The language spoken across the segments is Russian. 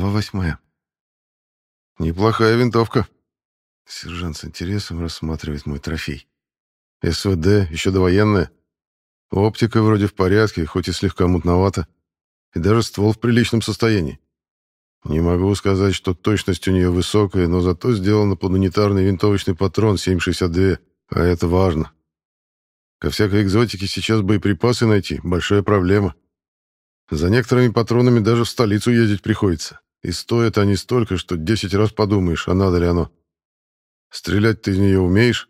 Глава восьмая. Неплохая винтовка. Сержант с интересом рассматривает мой трофей. СВД, еще довоенная. Оптика вроде в порядке, хоть и слегка мутновата. И даже ствол в приличном состоянии. Не могу сказать, что точность у нее высокая, но зато сделана под унитарный винтовочный патрон 7,62, а это важно. Ко всякой экзотике сейчас боеприпасы найти — большая проблема. За некоторыми патронами даже в столицу ездить приходится. И стоят они столько, что 10 раз подумаешь, а надо ли оно. Стрелять ты из нее умеешь?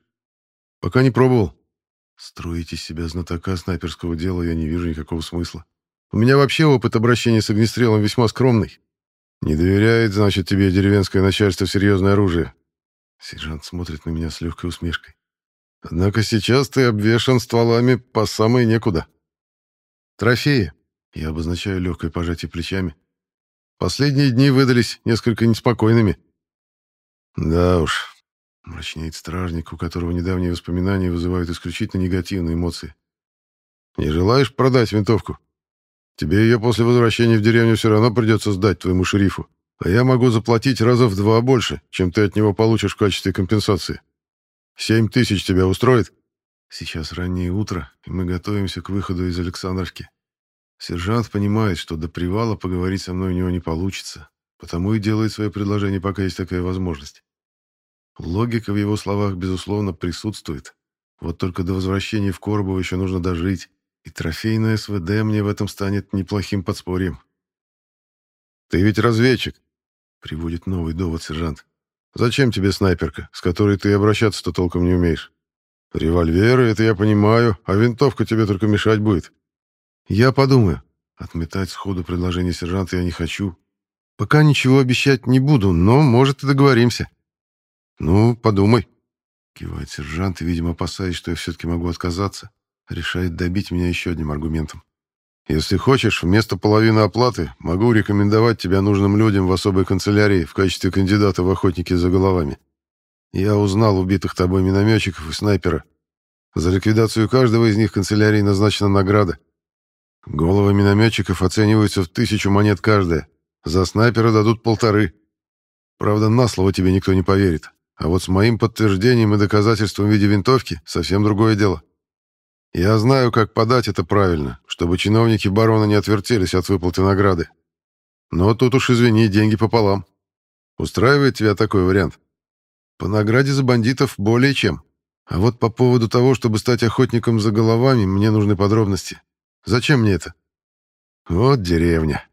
Пока не пробовал. Строить из себя знатока снайперского дела я не вижу никакого смысла. У меня вообще опыт обращения с огнестрелом весьма скромный. Не доверяет, значит, тебе деревенское начальство серьезное оружие. Сержант смотрит на меня с легкой усмешкой. Однако сейчас ты обвешан стволами по самой некуда. Трофеи. Я обозначаю легкое пожатие плечами. Последние дни выдались несколько неспокойными. Да уж, мрачнеет стражник, у которого недавние воспоминания вызывают исключительно негативные эмоции. Не желаешь продать винтовку? Тебе ее после возвращения в деревню все равно придется сдать твоему шерифу, а я могу заплатить раза в два больше, чем ты от него получишь в качестве компенсации. Семь тысяч тебя устроит? Сейчас раннее утро, и мы готовимся к выходу из Александровки. Сержант понимает, что до привала поговорить со мной у него не получится, потому и делает свое предложение, пока есть такая возможность. Логика в его словах, безусловно, присутствует. Вот только до возвращения в Коробово еще нужно дожить, и трофейная СВД мне в этом станет неплохим подспорьем. «Ты ведь разведчик», — приводит новый довод сержант. «Зачем тебе снайперка, с которой ты обращаться-то толком не умеешь? Револьверы, это я понимаю, а винтовка тебе только мешать будет». «Я подумаю». Отметать сходу предложение сержанта я не хочу. «Пока ничего обещать не буду, но, может, и договоримся». «Ну, подумай», — кивает сержант, и, видимо, опасаясь, что я все-таки могу отказаться решает добить меня еще одним аргументом. Если хочешь, вместо половины оплаты могу рекомендовать тебя нужным людям в особой канцелярии в качестве кандидата в охотники за головами. Я узнал убитых тобой минометчиков и снайпера. За ликвидацию каждого из них канцелярии назначена награда. Головы минометчиков оцениваются в тысячу монет каждая. За снайпера дадут полторы. Правда, на слово тебе никто не поверит. А вот с моим подтверждением и доказательством в виде винтовки совсем другое дело. Я знаю, как подать это правильно, чтобы чиновники барона не отвертелись от выплаты награды. Но тут уж, извини, деньги пополам. Устраивает тебя такой вариант? По награде за бандитов более чем. А вот по поводу того, чтобы стать охотником за головами, мне нужны подробности. Зачем мне это? Вот деревня.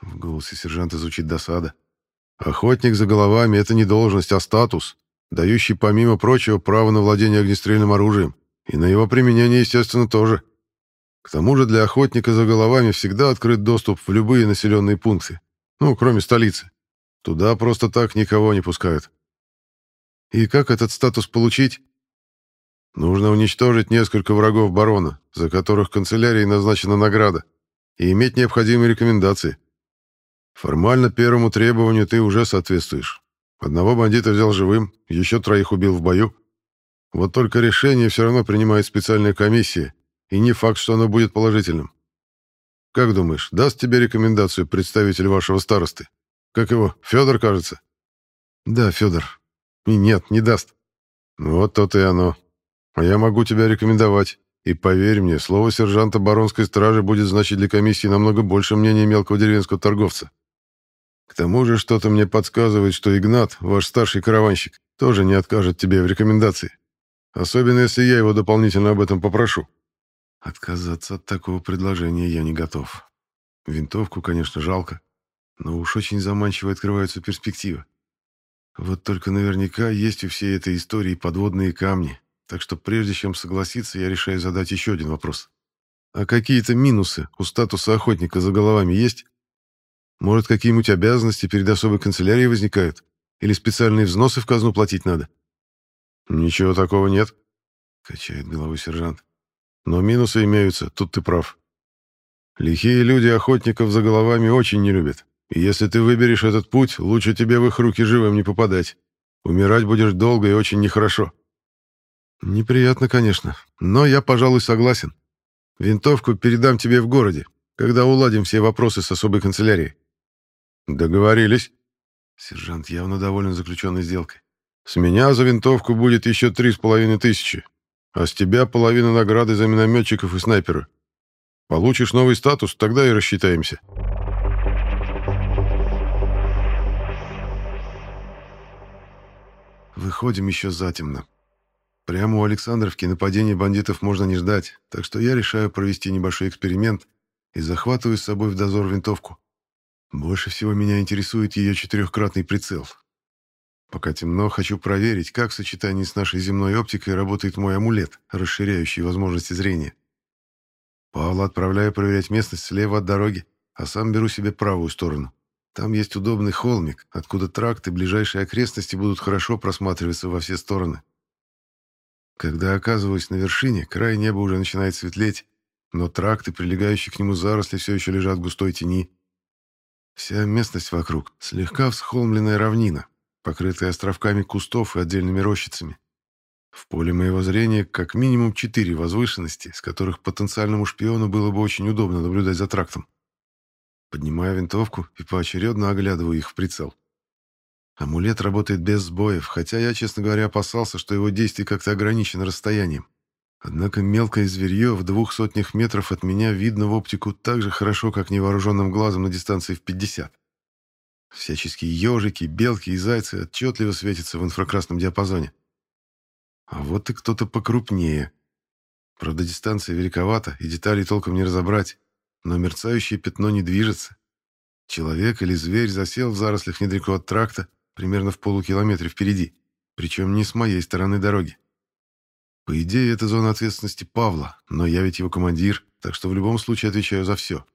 В голосе сержанта звучит досада. Охотник за головами — это не должность, а статус, дающий, помимо прочего, право на владение огнестрельным оружием. И на его применение, естественно, тоже. К тому же для охотника за головами всегда открыт доступ в любые населенные пункты. Ну, кроме столицы. Туда просто так никого не пускают. И как этот статус получить? Нужно уничтожить несколько врагов барона, за которых канцелярии назначена награда, и иметь необходимые рекомендации. Формально первому требованию ты уже соответствуешь. Одного бандита взял живым, еще троих убил в бою. Вот только решение все равно принимает специальная комиссия, и не факт, что оно будет положительным. Как думаешь, даст тебе рекомендацию представитель вашего старосты? Как его, Федор, кажется? Да, Федор. И нет, не даст. Вот то-то и оно. А я могу тебя рекомендовать. И поверь мне, слово сержанта баронской стражи будет значить для комиссии намного больше мнения мелкого деревенского торговца. К тому же что-то мне подсказывает, что Игнат, ваш старший караванщик, тоже не откажет тебе в рекомендации. Особенно, если я его дополнительно об этом попрошу. Отказаться от такого предложения я не готов. Винтовку, конечно, жалко, но уж очень заманчиво открываются перспективы. Вот только наверняка есть у всей этой истории подводные камни, так что прежде чем согласиться, я решаю задать еще один вопрос. А какие-то минусы у статуса охотника за головами есть? Может, какие-нибудь обязанности перед особой канцелярией возникают? Или специальные взносы в казну платить надо? «Ничего такого нет», — качает головой сержант. «Но минусы имеются, тут ты прав. Лихие люди охотников за головами очень не любят. И если ты выберешь этот путь, лучше тебе в их руки живым не попадать. Умирать будешь долго и очень нехорошо». «Неприятно, конечно, но я, пожалуй, согласен. Винтовку передам тебе в городе, когда уладим все вопросы с особой канцелярией». Договорились. Сержант явно доволен заключенной сделкой. С меня за винтовку будет еще три с половиной тысячи, а с тебя половина награды за минометчиков и снайпера. Получишь новый статус, тогда и рассчитаемся. Выходим еще затемно. Прямо у Александровки нападения бандитов можно не ждать, так что я решаю провести небольшой эксперимент и захватываю с собой в дозор винтовку. Больше всего меня интересует ее четырехкратный прицел. Пока темно, хочу проверить, как в сочетании с нашей земной оптикой работает мой амулет, расширяющий возможности зрения. Павла отправляю проверять местность слева от дороги, а сам беру себе правую сторону. Там есть удобный холмик, откуда тракт и ближайшие окрестности будут хорошо просматриваться во все стороны. Когда оказываюсь на вершине, край неба уже начинает светлеть, но тракт и прилегающие к нему заросли все еще лежат в густой тени. Вся местность вокруг — слегка всхолмленная равнина, покрытая островками кустов и отдельными рощицами. В поле моего зрения как минимум четыре возвышенности, с которых потенциальному шпиону было бы очень удобно наблюдать за трактом. Поднимаю винтовку и поочередно оглядываю их в прицел. Амулет работает без сбоев, хотя я, честно говоря, опасался, что его действие как-то ограничено расстоянием. Однако мелкое зверье в двух сотнях метров от меня видно в оптику так же хорошо, как невооруженным глазом на дистанции в 50. Всяческие ежики, белки и зайцы отчетливо светятся в инфракрасном диапазоне. А вот и кто-то покрупнее. Правда, дистанция великовата, и деталей толком не разобрать, но мерцающее пятно не движется. Человек или зверь засел в зарослях недалеко от тракта, примерно в полукилометре впереди, причем не с моей стороны дороги. По идее, это зона ответственности Павла, но я ведь его командир, так что в любом случае отвечаю за все.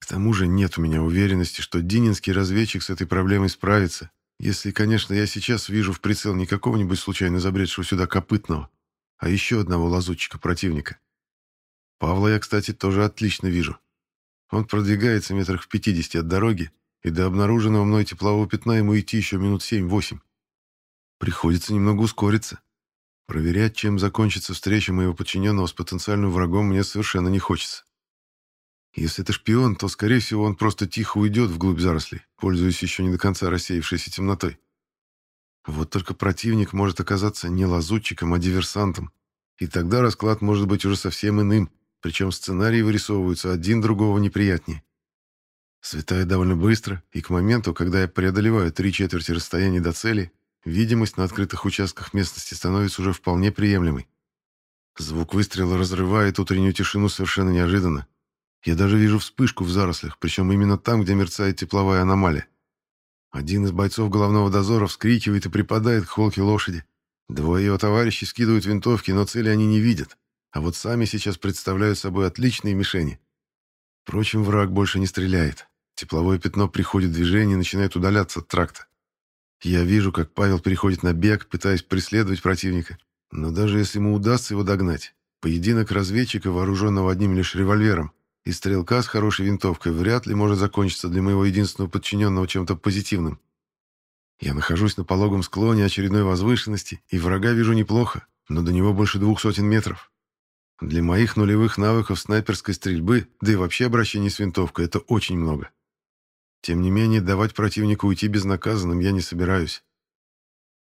К тому же нет у меня уверенности, что дининский разведчик с этой проблемой справится, если, конечно, я сейчас вижу в прицел не какого-нибудь случайно забредшего сюда копытного, а еще одного лазутчика противника. Павла я, кстати, тоже отлично вижу. Он продвигается метрах в 50 от дороги, и до обнаруженного мной теплового пятна ему идти еще минут 7-8. Приходится немного ускориться. Проверять, чем закончится встреча моего подчиненного с потенциальным врагом, мне совершенно не хочется. Если это шпион, то, скорее всего, он просто тихо уйдет вглубь зарослей, пользуясь еще не до конца рассеявшейся темнотой. Вот только противник может оказаться не лазутчиком, а диверсантом, и тогда расклад может быть уже совсем иным, причем сценарии вырисовываются один другого неприятнее. Светает довольно быстро, и к моменту, когда я преодолеваю три четверти расстояния до цели, видимость на открытых участках местности становится уже вполне приемлемой. Звук выстрела разрывает утреннюю тишину совершенно неожиданно, я даже вижу вспышку в зарослях, причем именно там, где мерцает тепловая аномалия. Один из бойцов головного дозора вскрикивает и припадает к холке лошади. Двое его товарищей скидывают винтовки, но цели они не видят, а вот сами сейчас представляют собой отличные мишени. Впрочем, враг больше не стреляет. Тепловое пятно приходит в движение и начинает удаляться от тракта. Я вижу, как Павел переходит на бег, пытаясь преследовать противника. Но даже если ему удастся его догнать, поединок разведчика, вооруженного одним лишь револьвером, и стрелка с хорошей винтовкой вряд ли может закончиться для моего единственного подчиненного чем-то позитивным. Я нахожусь на пологом склоне очередной возвышенности, и врага вижу неплохо, но до него больше двух сотен метров. Для моих нулевых навыков снайперской стрельбы, да и вообще обращения с винтовкой, это очень много. Тем не менее, давать противнику уйти безнаказанным я не собираюсь.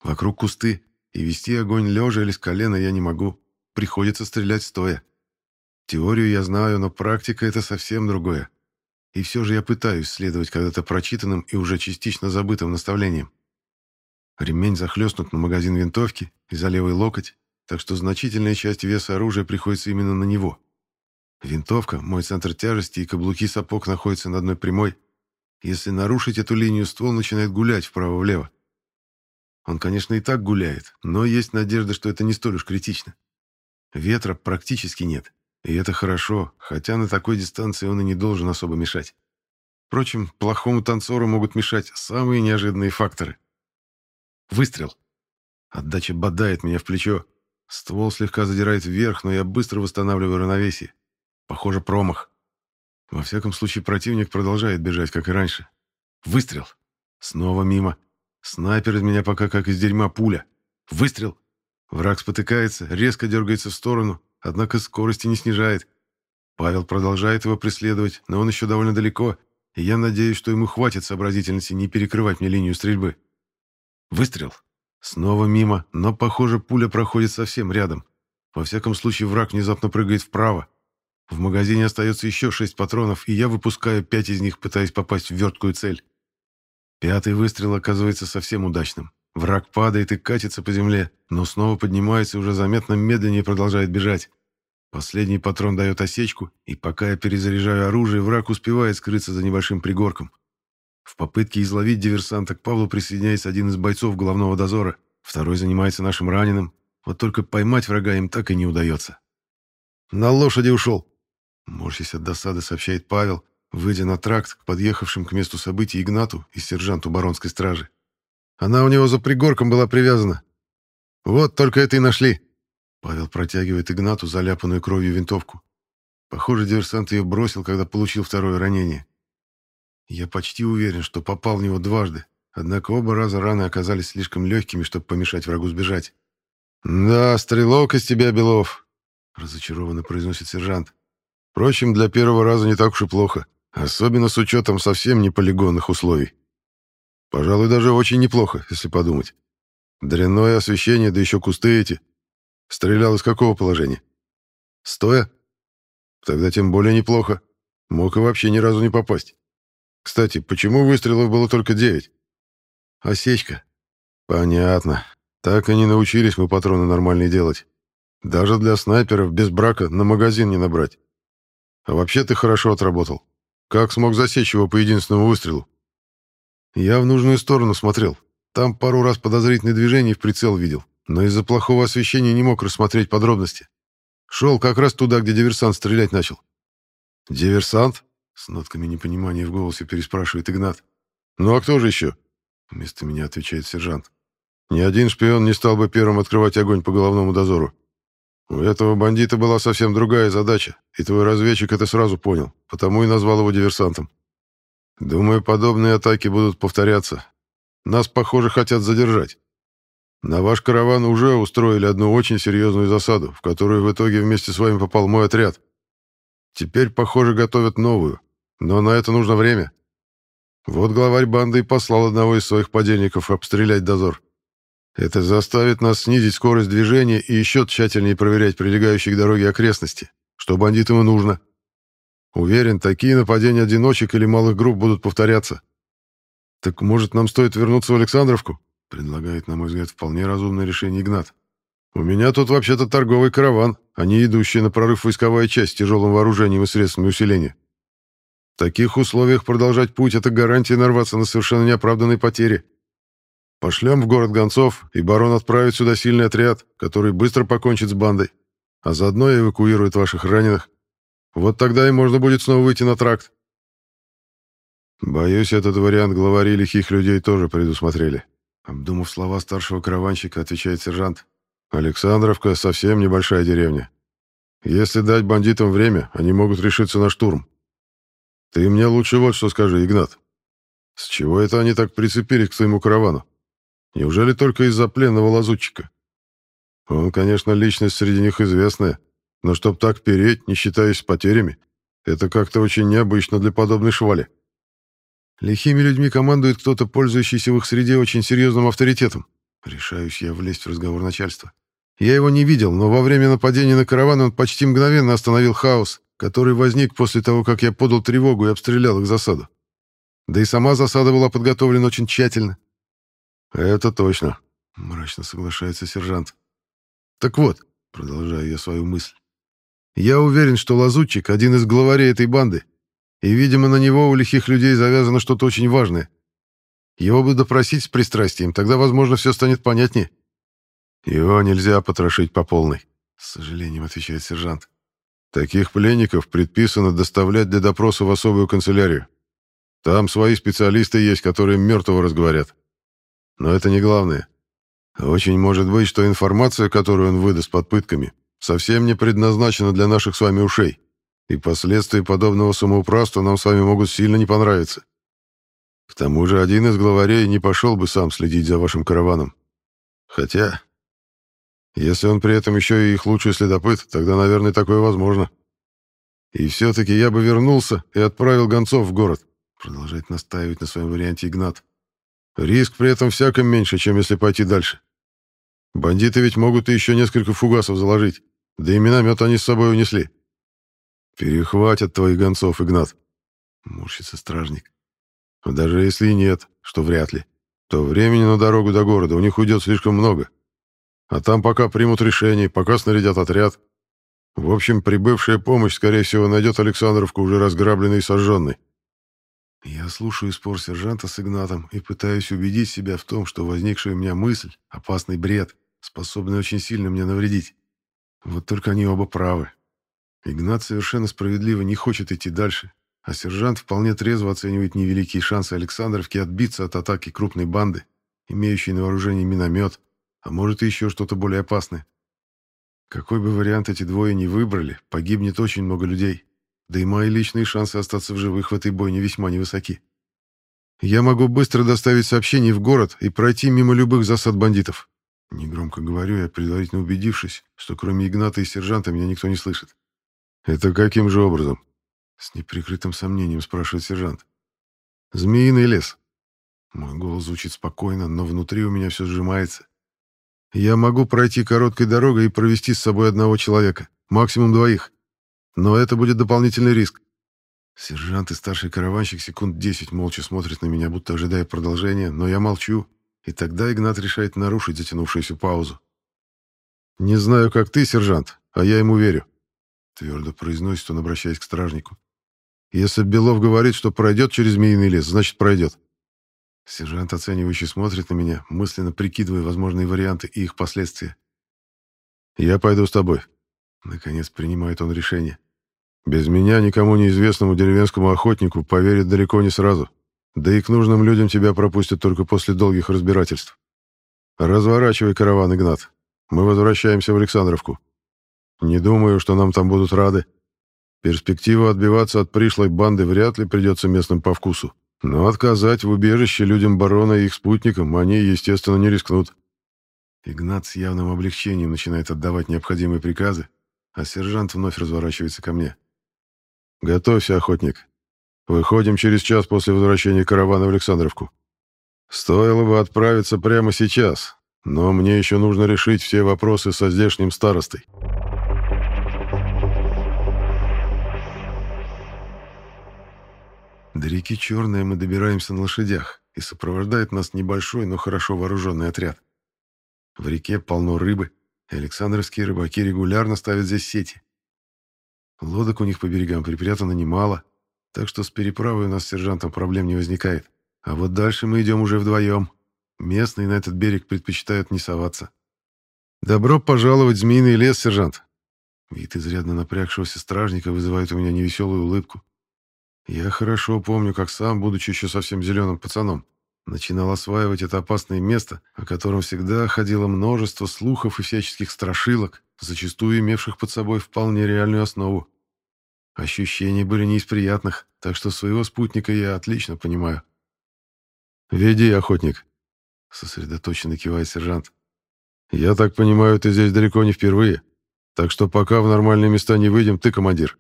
Вокруг кусты, и вести огонь лежа или с колена я не могу. Приходится стрелять стоя. Теорию я знаю, но практика — это совсем другое. И все же я пытаюсь следовать когда-то прочитанным и уже частично забытым наставлениям. Ремень захлестнут на магазин винтовки и за левый локоть, так что значительная часть веса оружия приходится именно на него. Винтовка, мой центр тяжести и каблуки сапог находятся на одной прямой. Если нарушить эту линию, ствол начинает гулять вправо-влево. Он, конечно, и так гуляет, но есть надежда, что это не столь уж критично. Ветра практически нет. И это хорошо, хотя на такой дистанции он и не должен особо мешать. Впрочем, плохому танцору могут мешать самые неожиданные факторы. Выстрел. Отдача бодает меня в плечо. Ствол слегка задирает вверх, но я быстро восстанавливаю равновесие. Похоже, промах. Во всяком случае, противник продолжает бежать, как и раньше. Выстрел. Снова мимо. Снайпер из меня пока как из дерьма пуля. Выстрел. Враг спотыкается, резко дергается в сторону, однако скорости не снижает. Павел продолжает его преследовать, но он еще довольно далеко, и я надеюсь, что ему хватит сообразительности не перекрывать мне линию стрельбы. Выстрел. Снова мимо, но, похоже, пуля проходит совсем рядом. Во всяком случае, враг внезапно прыгает вправо. В магазине остается еще шесть патронов, и я выпускаю пять из них, пытаясь попасть в верткую цель. Пятый выстрел оказывается совсем удачным. Враг падает и катится по земле, но снова поднимается и уже заметно медленнее продолжает бежать. Последний патрон дает осечку, и пока я перезаряжаю оружие, враг успевает скрыться за небольшим пригорком. В попытке изловить диверсанта к Павлу присоединяется один из бойцов головного дозора, второй занимается нашим раненым, вот только поймать врага им так и не удается. «На лошади ушел!» Морщись от досады, сообщает Павел, выйдя на тракт к подъехавшим к месту событий Игнату и сержанту баронской стражи. Она у него за пригорком была привязана. Вот только это и нашли. Павел протягивает Игнату заляпанную кровью винтовку. Похоже, диверсант ее бросил, когда получил второе ранение. Я почти уверен, что попал в него дважды, однако оба раза раны оказались слишком легкими, чтобы помешать врагу сбежать. «Да, стрелок из тебя, Белов», — разочарованно произносит сержант. «Впрочем, для первого раза не так уж и плохо, особенно с учетом совсем не полигонных условий. Пожалуй, даже очень неплохо, если подумать. Дрянное освещение, да еще кусты эти. Стрелял из какого положения? Стоя? Тогда тем более неплохо. Мог и вообще ни разу не попасть. Кстати, почему выстрелов было только девять? Осечка. Понятно. Так и не научились мы патроны нормальные делать. Даже для снайперов без брака на магазин не набрать. А вообще ты хорошо отработал. Как смог засечь его по единственному выстрелу? Я в нужную сторону смотрел. Там пару раз подозрительные движения в прицел видел, но из-за плохого освещения не мог рассмотреть подробности. Шел как раз туда, где диверсант стрелять начал. «Диверсант?» — с нотками непонимания в голосе переспрашивает Игнат. «Ну а кто же еще?» — вместо меня отвечает сержант. Ни один шпион не стал бы первым открывать огонь по головному дозору. У этого бандита была совсем другая задача, и твой разведчик это сразу понял, потому и назвал его диверсантом. Думаю, подобные атаки будут повторяться. Нас, похоже, хотят задержать. На ваш караван уже устроили одну очень серьезную засаду, в которую в итоге вместе с вами попал мой отряд. Теперь, похоже, готовят новую, но на это нужно время. Вот главарь банды и послал одного из своих подельников обстрелять дозор. Это заставит нас снизить скорость движения и еще тщательнее проверять прилегающие к дороге окрестности, что бандитам и нужно. Уверен, такие нападения одиночек или малых групп будут повторяться. Так может, нам стоит вернуться в Александровку? Предлагает, на мой взгляд, вполне разумное решение Игнат. У меня тут вообще-то торговый караван, а не идущая на прорыв войсковая часть с тяжелым вооружением и средствами усиления. В таких условиях продолжать путь — это гарантия нарваться на совершенно неоправданные потери. Пошлем в город гонцов, и барон отправит сюда сильный отряд, который быстро покончит с бандой, а заодно эвакуирует ваших раненых. Вот тогда и можно будет снова выйти на тракт. Боюсь, этот вариант главари лихих людей тоже предусмотрели. Обдумав слова старшего караванщика, отвечает сержант. Александровка совсем небольшая деревня. Если дать бандитам время, они могут решиться на штурм. Ты мне лучше вот что скажи, Игнат. С чего это они так прицепились к своему каравану? Неужели только из-за пленного лазутчика? Он, конечно, личность среди них известная, но чтоб так переть, не считаясь потерями, это как-то очень необычно для подобной швали. Лихими людьми командует кто-то, пользующийся в их среде очень серьезным авторитетом. Решаюсь я влезть в разговор начальства. Я его не видел, но во время нападения на караван он почти мгновенно остановил хаос, который возник после того, как я подал тревогу и обстрелял их засаду. Да и сама засада была подготовлена очень тщательно. «Это точно», — мрачно соглашается сержант. «Так вот», — продолжаю я свою мысль, «я уверен, что лазутчик — один из главарей этой банды, и, видимо, на него у лихих людей завязано что-то очень важное. Его бы допросить с пристрастием, тогда, возможно, все станет понятнее». «Его нельзя потрошить по полной», — с сожалением отвечает сержант. «Таких пленников предписано доставлять для допроса в особую канцелярию. Там свои специалисты есть, которые мертвого разговорят. Но это не главное. Очень может быть, что информация, которую он выдаст под пытками, совсем не предназначена для наших с вами ушей, и последствия подобного самоуправства нам с вами могут сильно не понравиться. К тому же один из главарей не пошел бы сам следить за вашим караваном. Хотя, если он при этом еще и их лучший следопыт, тогда, наверное, такое возможно. И все-таки я бы вернулся и отправил гонцов в город. Продолжает настаивать на своем варианте Игнат. Риск при этом всяком меньше, чем если пойти дальше. Бандиты ведь могут и еще несколько фугасов заложить. Да и миномет они с собой унесли. Перехватят твоих гонцов, Игнат. Морщится стражник. А даже если и нет, что вряд ли, то времени на дорогу до города у них уйдет слишком много. А там пока примут решение, пока снарядят отряд. В общем, прибывшая помощь, скорее всего, найдет Александровку уже разграбленной и сожженной. Я слушаю спор сержанта с Игнатом и пытаюсь убедить себя в том, что возникшая у меня мысль — опасный бред, способный очень сильно мне навредить. Вот только они оба правы. Игнат совершенно справедливо не хочет идти дальше, а сержант вполне трезво оценивает невеликие шансы Александровки отбиться от атаки крупной банды, имеющей на вооружении миномет, а может и еще что-то более опасное. Какой бы вариант эти двое ни выбрали, погибнет очень много людей, да и мои личные шансы остаться в живых в этой бойне весьма невысоки. Я могу быстро доставить сообщение в город и пройти мимо любых засад бандитов. Негромко говорю я, предварительно убедившись, что кроме Игната и сержанта меня никто не слышит. «Это каким же образом?» С неприкрытым сомнением спрашивает сержант. «Змеиный лес». Мой голос звучит спокойно, но внутри у меня все сжимается. Я могу пройти короткой дорогой и провести с собой одного человека, максимум двоих. Но это будет дополнительный риск. Сержант и старший караванщик секунд десять молча смотрят на меня, будто ожидая продолжения, но я молчу, и тогда Игнат решает нарушить затянувшуюся паузу. «Не знаю, как ты, сержант, а я ему верю», — твердо произносит он, обращаясь к стражнику. «Если Белов говорит, что пройдет через Змеиный лес, значит, пройдет. Сержант оценивающе смотрит на меня, мысленно прикидывая возможные варианты и их последствия. «Я пойду с тобой». Наконец принимает он решение. «Без меня никому неизвестному деревенскому охотнику поверят далеко не сразу. Да и к нужным людям тебя пропустят только после долгих разбирательств. Разворачивай караван, Игнат. Мы возвращаемся в Александровку. Не думаю, что нам там будут рады. Перспектива отбиваться от пришлой банды вряд ли придется местным по вкусу. Но отказать в убежище людям барона и их спутникам они, естественно, не рискнут. Игнат с явным облегчением начинает отдавать необходимые приказы, а сержант вновь разворачивается ко мне. «Готовься, охотник. Выходим через час после возвращения каравана в Александровку. Стоило бы отправиться прямо сейчас, но мне еще нужно решить все вопросы со здешним старостой». До реки Черная мы добираемся на лошадях, и сопровождает нас небольшой, но хорошо вооруженный отряд. В реке полно рыбы, Александровские рыбаки регулярно ставят здесь сети. Лодок у них по берегам припрятано немало, так что с переправой у нас с сержантом проблем не возникает. А вот дальше мы идем уже вдвоем. Местные на этот берег предпочитают не соваться. «Добро пожаловать в Змеиный лес, сержант!» Вид изрядно напрягшегося стражника вызывает у меня невеселую улыбку. Я хорошо помню, как сам, будучи еще совсем зеленым пацаном, начинал осваивать это опасное место, о котором всегда ходило множество слухов и всяческих страшилок, зачастую имевших под собой вполне реальную основу. Ощущения были не из приятных, так что своего спутника я отлично понимаю. «Веди, охотник», — сосредоточенно кивает сержант. «Я так понимаю, ты здесь далеко не впервые, так что пока в нормальные места не выйдем, ты командир».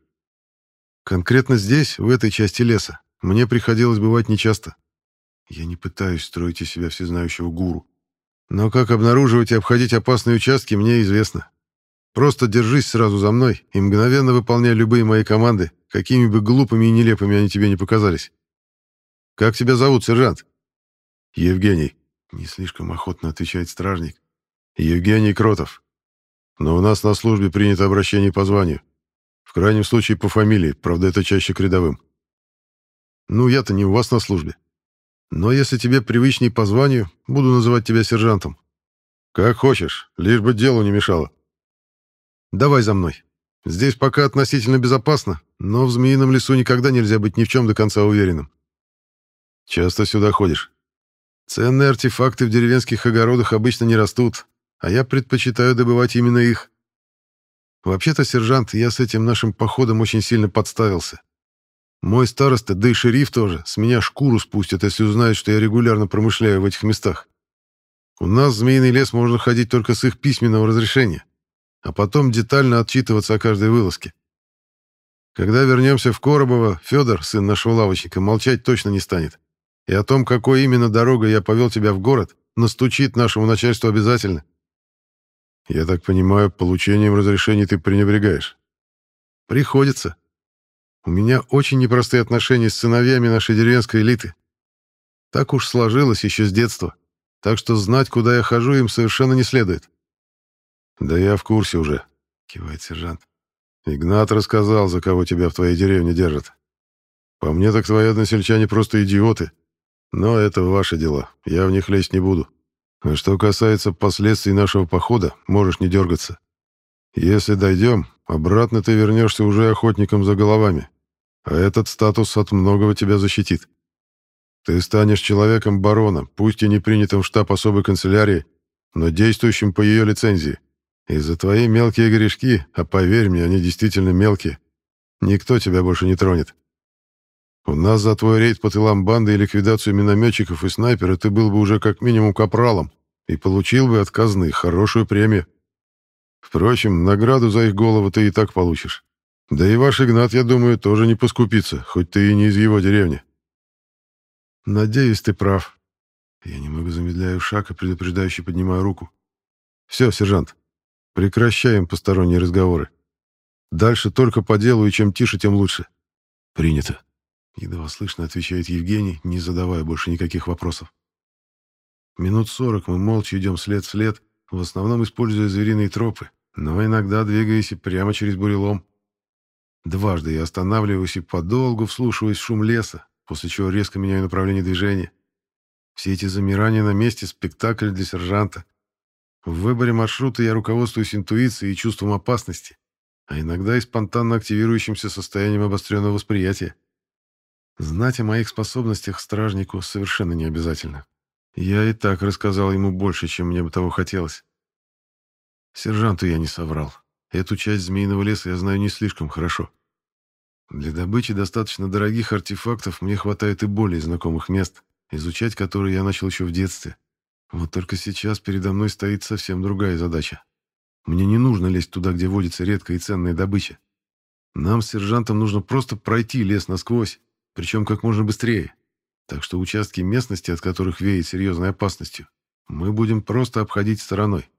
Конкретно здесь, в этой части леса, мне приходилось бывать нечасто. Я не пытаюсь строить из себя всезнающего гуру. Но как обнаруживать и обходить опасные участки, мне известно. Просто держись сразу за мной и мгновенно выполняй любые мои команды, какими бы глупыми и нелепыми они тебе не показались. Как тебя зовут, сержант? Евгений. Не слишком охотно отвечает стражник. Евгений Кротов. Но у нас на службе принято обращение по званию. В крайнем случае по фамилии, правда, это чаще к рядовым. Ну, я-то не у вас на службе. Но если тебе привычней по званию, буду называть тебя сержантом. Как хочешь, лишь бы делу не мешало. Давай за мной. Здесь пока относительно безопасно, но в Змеином лесу никогда нельзя быть ни в чем до конца уверенным. Часто сюда ходишь. Ценные артефакты в деревенских огородах обычно не растут, а я предпочитаю добывать именно их. Вообще-то, сержант, я с этим нашим походом очень сильно подставился. Мой староста, да и шериф тоже, с меня шкуру спустят, если узнают, что я регулярно промышляю в этих местах. У нас в Змеиный лес можно ходить только с их письменного разрешения, а потом детально отчитываться о каждой вылазке. Когда вернемся в Коробово, Федор, сын нашего лавочника, молчать точно не станет. И о том, какой именно дорогой я повел тебя в город, настучит нашему начальству обязательно. Я так понимаю, получением разрешений ты пренебрегаешь? Приходится. У меня очень непростые отношения с сыновьями нашей деревенской элиты. Так уж сложилось еще с детства. Так что знать, куда я хожу, им совершенно не следует. Да я в курсе уже, кивает сержант. Игнат рассказал, за кого тебя в твоей деревне держат. По мне так твои односельчане просто идиоты. Но это ваши дела, я в них лезть не буду. А что касается последствий нашего похода, можешь не дергаться. Если дойдем, обратно ты вернешься уже охотником за головами. А этот статус от многого тебя защитит. Ты станешь человеком барона, пусть и не принятым в штаб особой канцелярии, но действующим по ее лицензии. И за твои мелкие грешки, а поверь мне, они действительно мелкие, никто тебя больше не тронет. У нас за твой рейд по тылам банды и ликвидацию минометчиков и снайпера ты был бы уже как минимум капралом и получил бы от казны хорошую премию. Впрочем, награду за их голову ты и так получишь. Да и ваш Игнат, я думаю, тоже не поскупится, хоть ты и не из его деревни. Надеюсь, ты прав. Я немного замедляю шаг и предупреждающе поднимаю руку. Все, сержант, Прекращаем посторонние разговоры. Дальше только по делу, и чем тише, тем лучше. Принято. Едва слышно отвечает Евгений, не задавая больше никаких вопросов. Минут сорок мы молча идем след в след, в основном используя звериные тропы, но иногда двигаясь и прямо через бурелом. Дважды я останавливаюсь и подолгу вслушиваюсь в шум леса, после чего резко меняю направление движения. Все эти замирания на месте — спектакль для сержанта, в выборе маршрута я руководствуюсь интуицией и чувством опасности, а иногда и спонтанно активирующимся состоянием обостренного восприятия. Знать о моих способностях стражнику совершенно не обязательно. Я и так рассказал ему больше, чем мне бы того хотелось. Сержанту я не соврал. Эту часть Змеиного леса я знаю не слишком хорошо. Для добычи достаточно дорогих артефактов мне хватает и более знакомых мест, изучать которые я начал еще в детстве. Вот только сейчас передо мной стоит совсем другая задача. Мне не нужно лезть туда, где водится редкая и ценная добыча. Нам с сержантом нужно просто пройти лес насквозь, причем как можно быстрее. Так что участки местности, от которых веет серьезной опасностью, мы будем просто обходить стороной.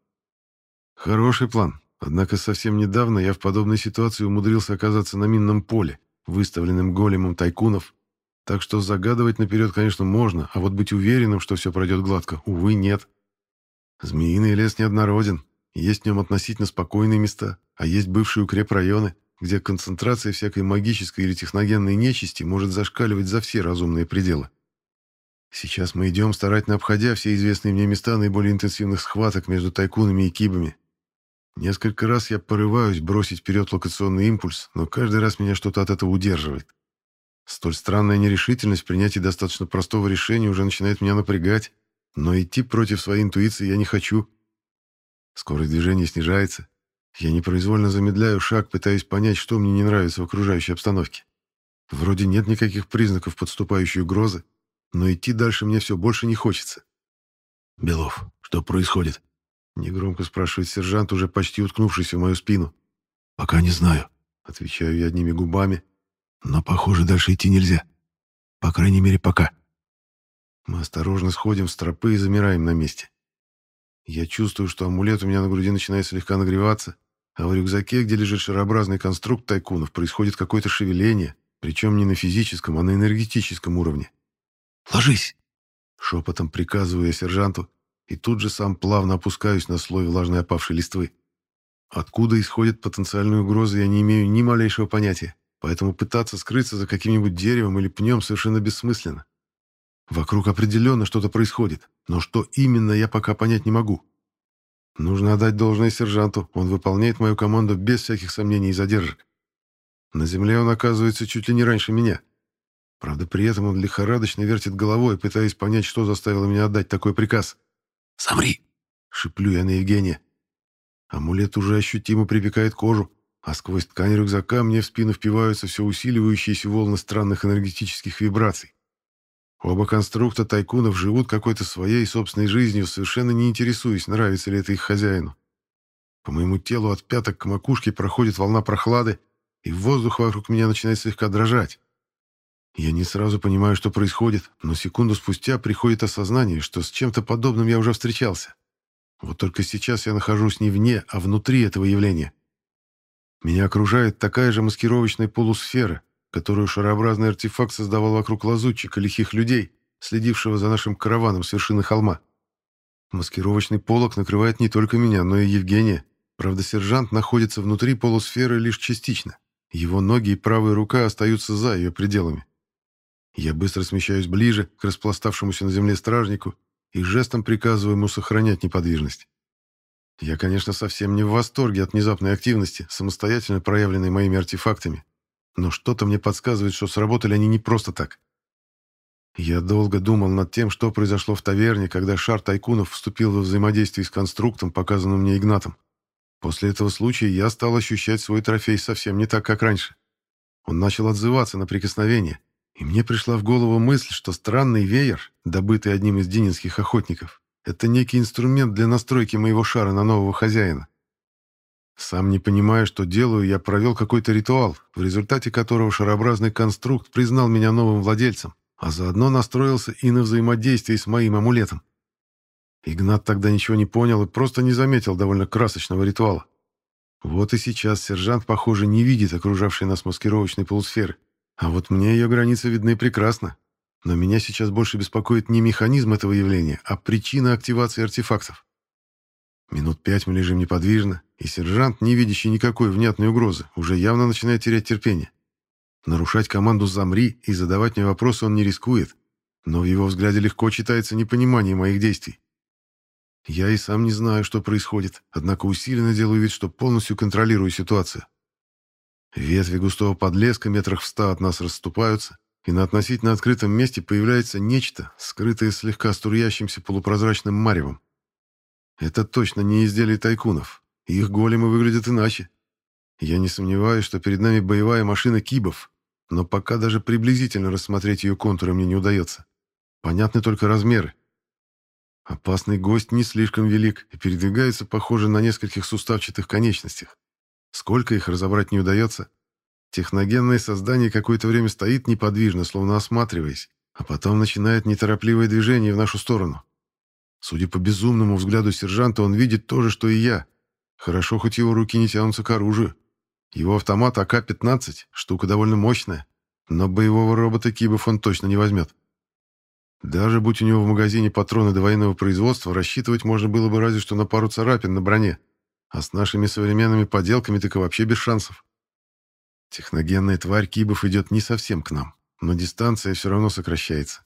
Хороший план. Однако совсем недавно я в подобной ситуации умудрился оказаться на минном поле, выставленном големом тайкунов так что загадывать наперед, конечно, можно, а вот быть уверенным, что все пройдет гладко, увы, нет. Змеиный лес неоднороден, есть в нем относительно спокойные места, а есть бывшие укрепрайоны, где концентрация всякой магической или техногенной нечисти может зашкаливать за все разумные пределы. Сейчас мы идем, старательно обходя все известные мне места наиболее интенсивных схваток между тайкунами и кибами. Несколько раз я порываюсь бросить вперед локационный импульс, но каждый раз меня что-то от этого удерживает. Столь странная нерешительность в принятии достаточно простого решения уже начинает меня напрягать, но идти против своей интуиции я не хочу. Скорость движения снижается. Я непроизвольно замедляю шаг, пытаясь понять, что мне не нравится в окружающей обстановке. Вроде нет никаких признаков подступающей угрозы, но идти дальше мне все больше не хочется. «Белов, что происходит?» Негромко спрашивает сержант, уже почти уткнувшись в мою спину. «Пока не знаю», — отвечаю я одними губами, но, похоже, дальше идти нельзя. По крайней мере, пока. Мы осторожно сходим с тропы и замираем на месте. Я чувствую, что амулет у меня на груди начинает слегка нагреваться, а в рюкзаке, где лежит шарообразный конструкт тайкунов, происходит какое-то шевеление, причем не на физическом, а на энергетическом уровне. «Ложись!» Шепотом приказываю я сержанту, и тут же сам плавно опускаюсь на слой влажной опавшей листвы. Откуда исходит потенциальная угроза, я не имею ни малейшего понятия поэтому пытаться скрыться за каким-нибудь деревом или пнем совершенно бессмысленно. Вокруг определенно что-то происходит, но что именно, я пока понять не могу. Нужно отдать должное сержанту, он выполняет мою команду без всяких сомнений и задержек. На земле он оказывается чуть ли не раньше меня. Правда, при этом он лихорадочно вертит головой, пытаясь понять, что заставило меня отдать такой приказ. «Замри!» — шиплю я на Евгения. Амулет уже ощутимо припекает кожу, а сквозь ткань рюкзака мне в спину впиваются все усиливающиеся волны странных энергетических вибраций. Оба конструкта тайкунов живут какой-то своей собственной жизнью, совершенно не интересуясь, нравится ли это их хозяину. По моему телу от пяток к макушке проходит волна прохлады, и воздух вокруг меня начинает слегка дрожать. Я не сразу понимаю, что происходит, но секунду спустя приходит осознание, что с чем-то подобным я уже встречался. Вот только сейчас я нахожусь не вне, а внутри этого явления. Меня окружает такая же маскировочная полусфера, которую шарообразный артефакт создавал вокруг лазутчика лихих людей, следившего за нашим караваном с вершины холма. Маскировочный полог накрывает не только меня, но и Евгения. Правда, сержант находится внутри полусферы лишь частично. Его ноги и правая рука остаются за ее пределами. Я быстро смещаюсь ближе к распластавшемуся на земле стражнику и жестом приказываю ему сохранять неподвижность. Я, конечно, совсем не в восторге от внезапной активности, самостоятельно проявленной моими артефактами, но что-то мне подсказывает, что сработали они не просто так. Я долго думал над тем, что произошло в таверне, когда шар тайкунов вступил во взаимодействие с конструктом, показанным мне Игнатом. После этого случая я стал ощущать свой трофей совсем не так, как раньше. Он начал отзываться на прикосновение, и мне пришла в голову мысль, что странный веер, добытый одним из дининских охотников, это некий инструмент для настройки моего шара на нового хозяина. Сам не понимая, что делаю, я провел какой-то ритуал, в результате которого шарообразный конструкт признал меня новым владельцем, а заодно настроился и на взаимодействие с моим амулетом. Игнат тогда ничего не понял и просто не заметил довольно красочного ритуала. Вот и сейчас сержант, похоже, не видит окружавшей нас маскировочной полусферы. А вот мне ее границы видны прекрасно. Но меня сейчас больше беспокоит не механизм этого явления, а причина активации артефактов. Минут пять мы лежим неподвижно, и сержант, не видящий никакой внятной угрозы, уже явно начинает терять терпение. Нарушать команду «замри» и задавать мне вопросы он не рискует, но в его взгляде легко читается непонимание моих действий. Я и сам не знаю, что происходит, однако усиленно делаю вид, что полностью контролирую ситуацию. Ветви густого подлеска метрах в ста от нас расступаются, и на относительно открытом месте появляется нечто, скрытое слегка струящимся полупрозрачным маревом. Это точно не изделие тайкунов. Их големы выглядят иначе. Я не сомневаюсь, что перед нами боевая машина кибов, но пока даже приблизительно рассмотреть ее контуры мне не удается. Понятны только размеры. Опасный гость не слишком велик и передвигается, похоже, на нескольких суставчатых конечностях. Сколько их разобрать не удается. Техногенное создание какое-то время стоит неподвижно, словно осматриваясь, а потом начинает неторопливое движение в нашу сторону. Судя по безумному взгляду сержанта, он видит то же, что и я. Хорошо, хоть его руки не тянутся к оружию. Его автомат АК-15, штука довольно мощная, но боевого робота Кибов он точно не возьмет. Даже будь у него в магазине патроны до военного производства, рассчитывать можно было бы разве что на пару царапин на броне. А с нашими современными поделками так и вообще без шансов. Техногенная тварь Кибов идет не совсем к нам, но дистанция все равно сокращается.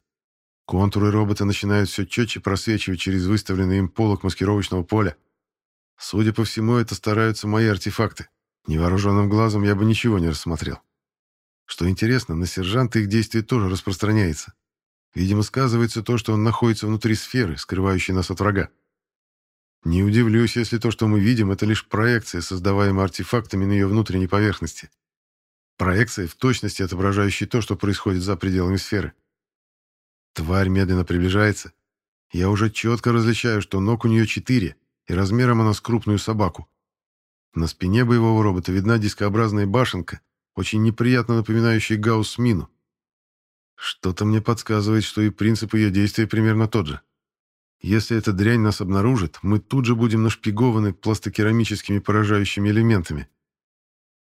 Контуры робота начинают все четче просвечивать через выставленный им полок маскировочного поля. Судя по всему, это стараются мои артефакты. Невооруженным глазом я бы ничего не рассмотрел. Что интересно, на сержанта их действие тоже распространяется. Видимо, сказывается то, что он находится внутри сферы, скрывающей нас от врага. Не удивлюсь, если то, что мы видим, это лишь проекция, создаваемая артефактами на ее внутренней поверхности. Проекция, в точности отображающая то, что происходит за пределами сферы. Тварь медленно приближается. Я уже четко различаю, что ног у нее четыре, и размером она с крупную собаку. На спине боевого робота видна дискообразная башенка, очень неприятно напоминающая гаусс-мину. Что-то мне подсказывает, что и принцип ее действия примерно тот же. Если эта дрянь нас обнаружит, мы тут же будем нашпигованы пластокерамическими поражающими элементами.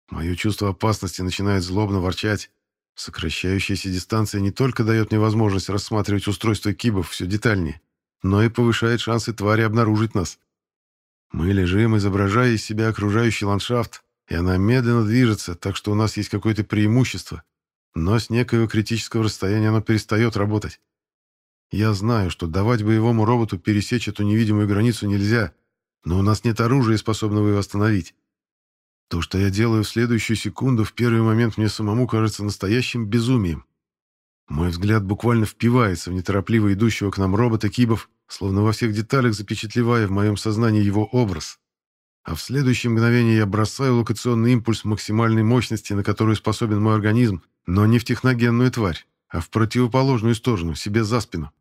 Мое чувство опасности начинает злобно ворчать. Сокращающаяся дистанция не только дает мне возможность рассматривать устройство кибов все детальнее, но и повышает шансы твари обнаружить нас. Мы лежим, изображая из себя окружающий ландшафт, и она медленно движется, так что у нас есть какое-то преимущество. Но с некоего критического расстояния оно перестает работать. Я знаю, что давать боевому роботу пересечь эту невидимую границу нельзя, но у нас нет оружия, способного его остановить. То, что я делаю в следующую секунду, в первый момент мне самому кажется настоящим безумием. Мой взгляд буквально впивается в неторопливо идущего к нам робота Кибов, словно во всех деталях запечатлевая в моем сознании его образ. А в следующее мгновение я бросаю локационный импульс максимальной мощности, на которую способен мой организм, но не в техногенную тварь, а в противоположную сторону, себе за спину.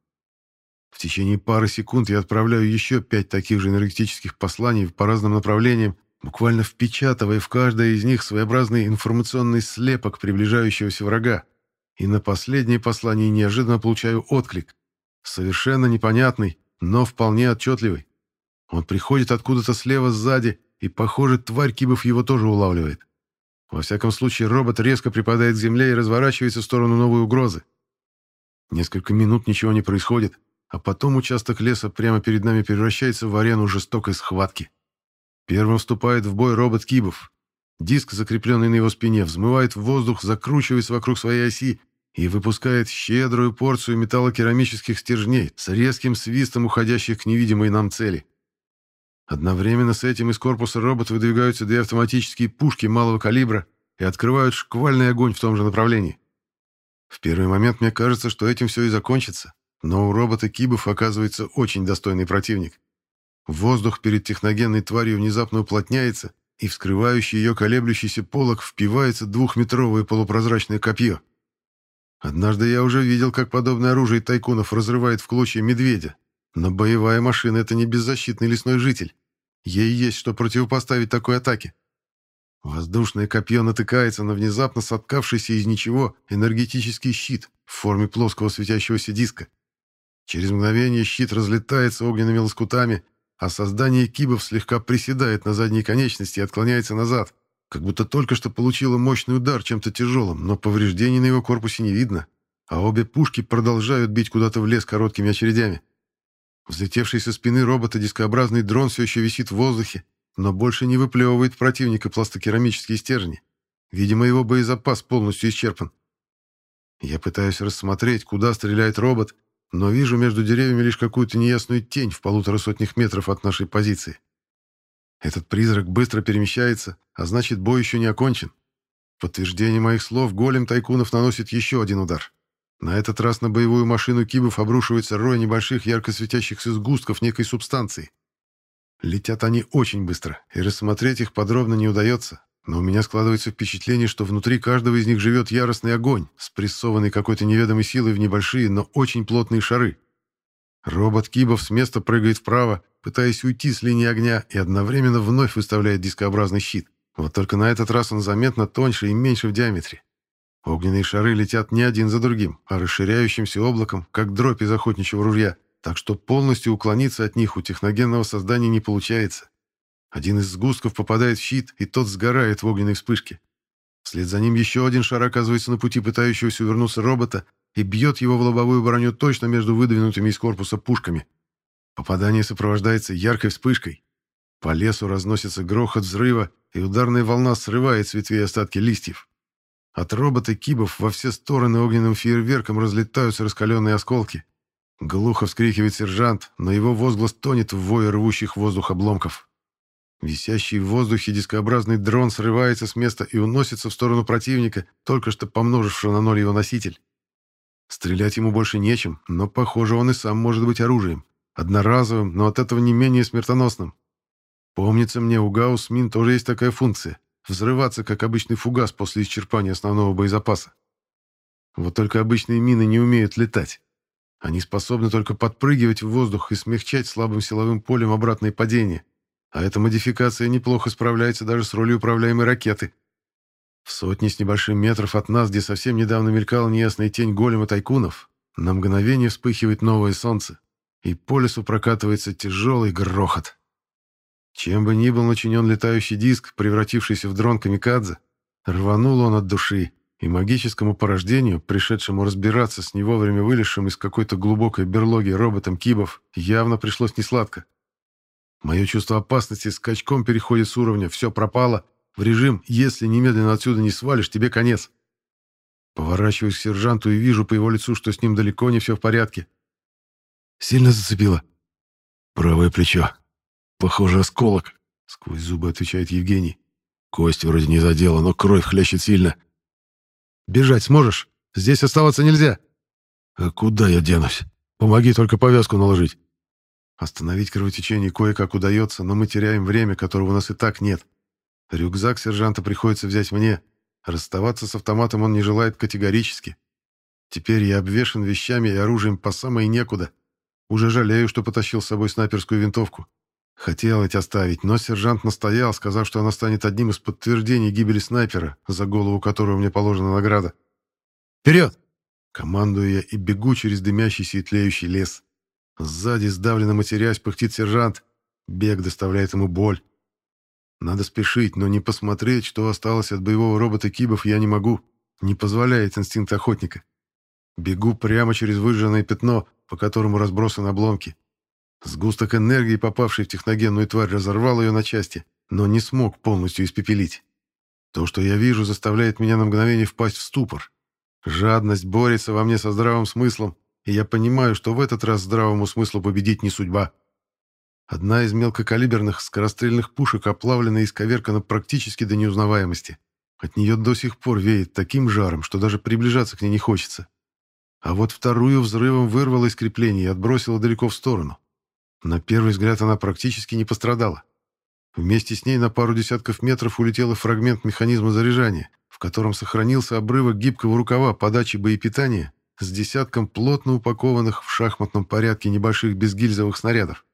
В течение пары секунд я отправляю еще пять таких же энергетических посланий по разным направлениям, буквально впечатывая в каждое из них своеобразный информационный слепок приближающегося врага. И на последнее послание неожиданно получаю отклик. Совершенно непонятный, но вполне отчетливый. Он приходит откуда-то слева сзади, и, похоже, тварь Кибов его тоже улавливает. Во всяком случае, робот резко припадает к земле и разворачивается в сторону новой угрозы. Несколько минут ничего не происходит, а потом участок леса прямо перед нами превращается в арену жестокой схватки. Первым вступает в бой робот Кибов. Диск, закрепленный на его спине, взмывает в воздух, закручивается вокруг своей оси и выпускает щедрую порцию металлокерамических стержней с резким свистом, уходящих к невидимой нам цели. Одновременно с этим из корпуса робота выдвигаются две автоматические пушки малого калибра и открывают шквальный огонь в том же направлении. В первый момент мне кажется, что этим все и закончится, но у робота Кибов оказывается очень достойный противник. Воздух перед техногенной тварью внезапно уплотняется, и вскрывающий ее колеблющийся полог впивается двухметровое полупрозрачное копье. Однажды я уже видел, как подобное оружие тайкунов разрывает в клочья медведя, но боевая машина — это не беззащитный лесной житель. Ей есть что противопоставить такой атаке. Воздушное копье натыкается на внезапно соткавшийся из ничего энергетический щит в форме плоского светящегося диска. Через мгновение щит разлетается огненными лоскутами, а создание кибов слегка приседает на задней конечности и отклоняется назад, как будто только что получило мощный удар чем-то тяжелым, но повреждений на его корпусе не видно, а обе пушки продолжают бить куда-то в лес короткими очередями. Взлетевший со спины робота дискообразный дрон все еще висит в воздухе, но больше не выплевывает противника пластокерамические стержни. Видимо, его боезапас полностью исчерпан. Я пытаюсь рассмотреть, куда стреляет робот, но вижу между деревьями лишь какую-то неясную тень в полутора сотнях метров от нашей позиции. Этот призрак быстро перемещается, а значит, бой еще не окончен. В подтверждение моих слов голем тайкунов наносит еще один удар. На этот раз на боевую машину кибов обрушивается рой небольших ярко светящихся сгустков некой субстанции. Летят они очень быстро, и рассмотреть их подробно не удается, но у меня складывается впечатление, что внутри каждого из них живет яростный огонь, спрессованный какой-то неведомой силой в небольшие, но очень плотные шары. Робот Кибов с места прыгает вправо, пытаясь уйти с линии огня, и одновременно вновь выставляет дискообразный щит. Вот только на этот раз он заметно тоньше и меньше в диаметре. Огненные шары летят не один за другим, а расширяющимся облаком, как дробь из охотничьего ружья, так что полностью уклониться от них у техногенного создания не получается. Один из сгустков попадает в щит, и тот сгорает в огненной вспышке. Вслед за ним еще один шар оказывается на пути пытающегося увернуться робота и бьет его в лобовую броню точно между выдвинутыми из корпуса пушками. Попадание сопровождается яркой вспышкой. По лесу разносится грохот взрыва, и ударная волна срывает с ветвей остатки листьев. От робота кибов во все стороны огненным фейерверком разлетаются раскаленные осколки. Глухо вскрикивает сержант, но его возглас тонет в вое рвущих воздух обломков. Висящий в воздухе дискообразный дрон срывается с места и уносится в сторону противника, только что помножившего на ноль его носитель. Стрелять ему больше нечем, но, похоже, он и сам может быть оружием. Одноразовым, но от этого не менее смертоносным. Помнится мне, у Гаусс Мин тоже есть такая функция — взрываться, как обычный фугас после исчерпания основного боезапаса. Вот только обычные мины не умеют летать. Они способны только подпрыгивать в воздух и смягчать слабым силовым полем обратное падение. А эта модификация неплохо справляется даже с ролью управляемой ракеты. В сотни с небольшим метров от нас, где совсем недавно мелькала неясная тень голема тайкунов, на мгновение вспыхивает новое солнце, и по лесу прокатывается тяжелый грохот. Чем бы ни был начинен летающий диск, превратившийся в дрон камикадзе, рванул он от души, и магическому порождению, пришедшему разбираться с не вовремя вылезшим из какой-то глубокой берлоги роботом Кибов, явно пришлось несладко. Мое чувство опасности скачком переходит с уровня «все пропало» в режим «если немедленно отсюда не свалишь, тебе конец». Поворачиваюсь к сержанту и вижу по его лицу, что с ним далеко не все в порядке. «Сильно зацепило?» «Правое плечо. Похоже, осколок», — сквозь зубы отвечает Евгений. «Кость вроде не задела, но кровь хлещет сильно». «Бежать сможешь? Здесь оставаться нельзя». «А куда я денусь? Помоги только повязку наложить». Остановить кровотечение кое-как удается, но мы теряем время, которого у нас и так нет. Рюкзак сержанта приходится взять мне. Расставаться с автоматом он не желает категорически. Теперь я обвешан вещами и оружием по самой некуда. Уже жалею, что потащил с собой снайперскую винтовку. Хотел ведь оставить, но сержант настоял, сказав, что она станет одним из подтверждений гибели снайпера, за голову которого мне положена награда. «Вперед!» Командую я и бегу через дымящийся и тлеющий лес. Сзади, сдавленно матерясь, пыхтит сержант. Бег доставляет ему боль. Надо спешить, но не посмотреть, что осталось от боевого робота Кибов, я не могу. Не позволяет инстинкт охотника. Бегу прямо через выжженное пятно, по которому разбросаны обломки. Сгусток энергии, попавший в техногенную тварь, разорвал ее на части, но не смог полностью испепелить. То, что я вижу, заставляет меня на мгновение впасть в ступор. Жадность борется во мне со здравым смыслом, и я понимаю, что в этот раз здравому смыслу победить не судьба. Одна из мелкокалиберных скорострельных пушек оплавлена и исковеркана практически до неузнаваемости. От нее до сих пор веет таким жаром, что даже приближаться к ней не хочется. А вот вторую взрывом вырвала из крепления и отбросила далеко в сторону. На первый взгляд она практически не пострадала. Вместе с ней на пару десятков метров улетел фрагмент механизма заряжания, в котором сохранился обрывок гибкого рукава подачи боепитания с десятком плотно упакованных в шахматном порядке небольших безгильзовых снарядов.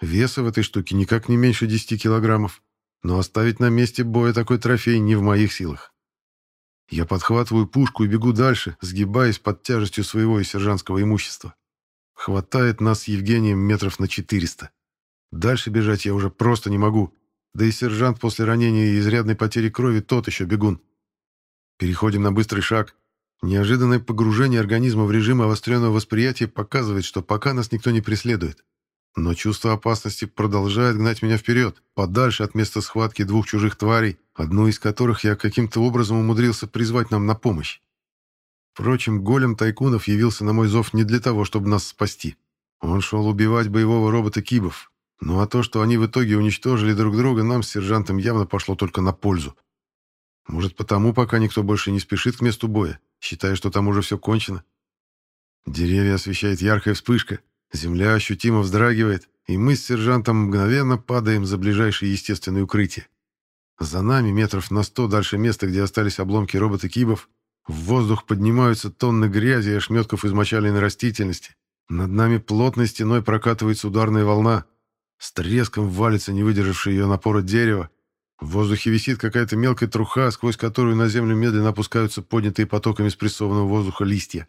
Веса в этой штуке никак не меньше 10 килограммов, но оставить на месте боя такой трофей не в моих силах. Я подхватываю пушку и бегу дальше, сгибаясь под тяжестью своего и сержантского имущества. Хватает нас с Евгением метров на 400. Дальше бежать я уже просто не могу, да и сержант после ранения и изрядной потери крови тот еще бегун. Переходим на быстрый шаг. Неожиданное погружение организма в режим обостренного восприятия показывает, что пока нас никто не преследует. Но чувство опасности продолжает гнать меня вперед, подальше от места схватки двух чужих тварей, одну из которых я каким-то образом умудрился призвать нам на помощь. Впрочем, голем Тайкунов явился на мой зов не для того, чтобы нас спасти. Он шел убивать боевого робота Кибов. Ну а то, что они в итоге уничтожили друг друга, нам с сержантом явно пошло только на пользу. Может, потому пока никто больше не спешит к месту боя, считая, что там уже все кончено. Деревья освещает яркая вспышка, Земля ощутимо вздрагивает, и мы с сержантом мгновенно падаем за ближайшее естественное укрытие. За нами, метров на сто дальше места, где остались обломки робота-кибов, в воздух поднимаются тонны грязи и ошметков измочаленной растительности. Над нами плотной стеной прокатывается ударная волна. С треском валится не выдержавшее ее напора дерево. В воздухе висит какая-то мелкая труха, сквозь которую на землю медленно опускаются поднятые потоками спрессованного воздуха листья.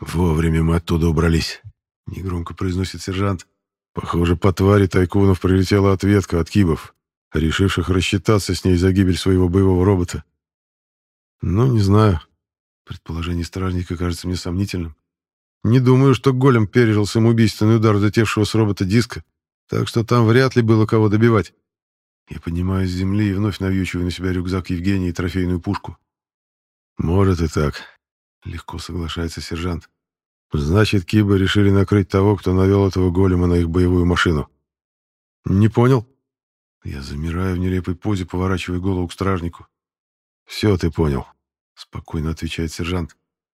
«Вовремя мы оттуда убрались», — негромко произносит сержант. «Похоже, по твари тайкунов прилетела ответка от кибов, решивших рассчитаться с ней за гибель своего боевого робота. Ну, не знаю. Предположение стражника кажется мне сомнительным. Не думаю, что голем пережил самоубийственный удар затевшего с робота диска, так что там вряд ли было кого добивать. Я поднимаюсь с земли и вновь навьючиваю на себя рюкзак Евгения и трофейную пушку. «Может и так», — легко соглашается сержант. Значит, кибы решили накрыть того, кто навел этого голема на их боевую машину. Не понял? Я замираю в нелепой позе, поворачивая голову к стражнику. Все ты понял, спокойно отвечает сержант.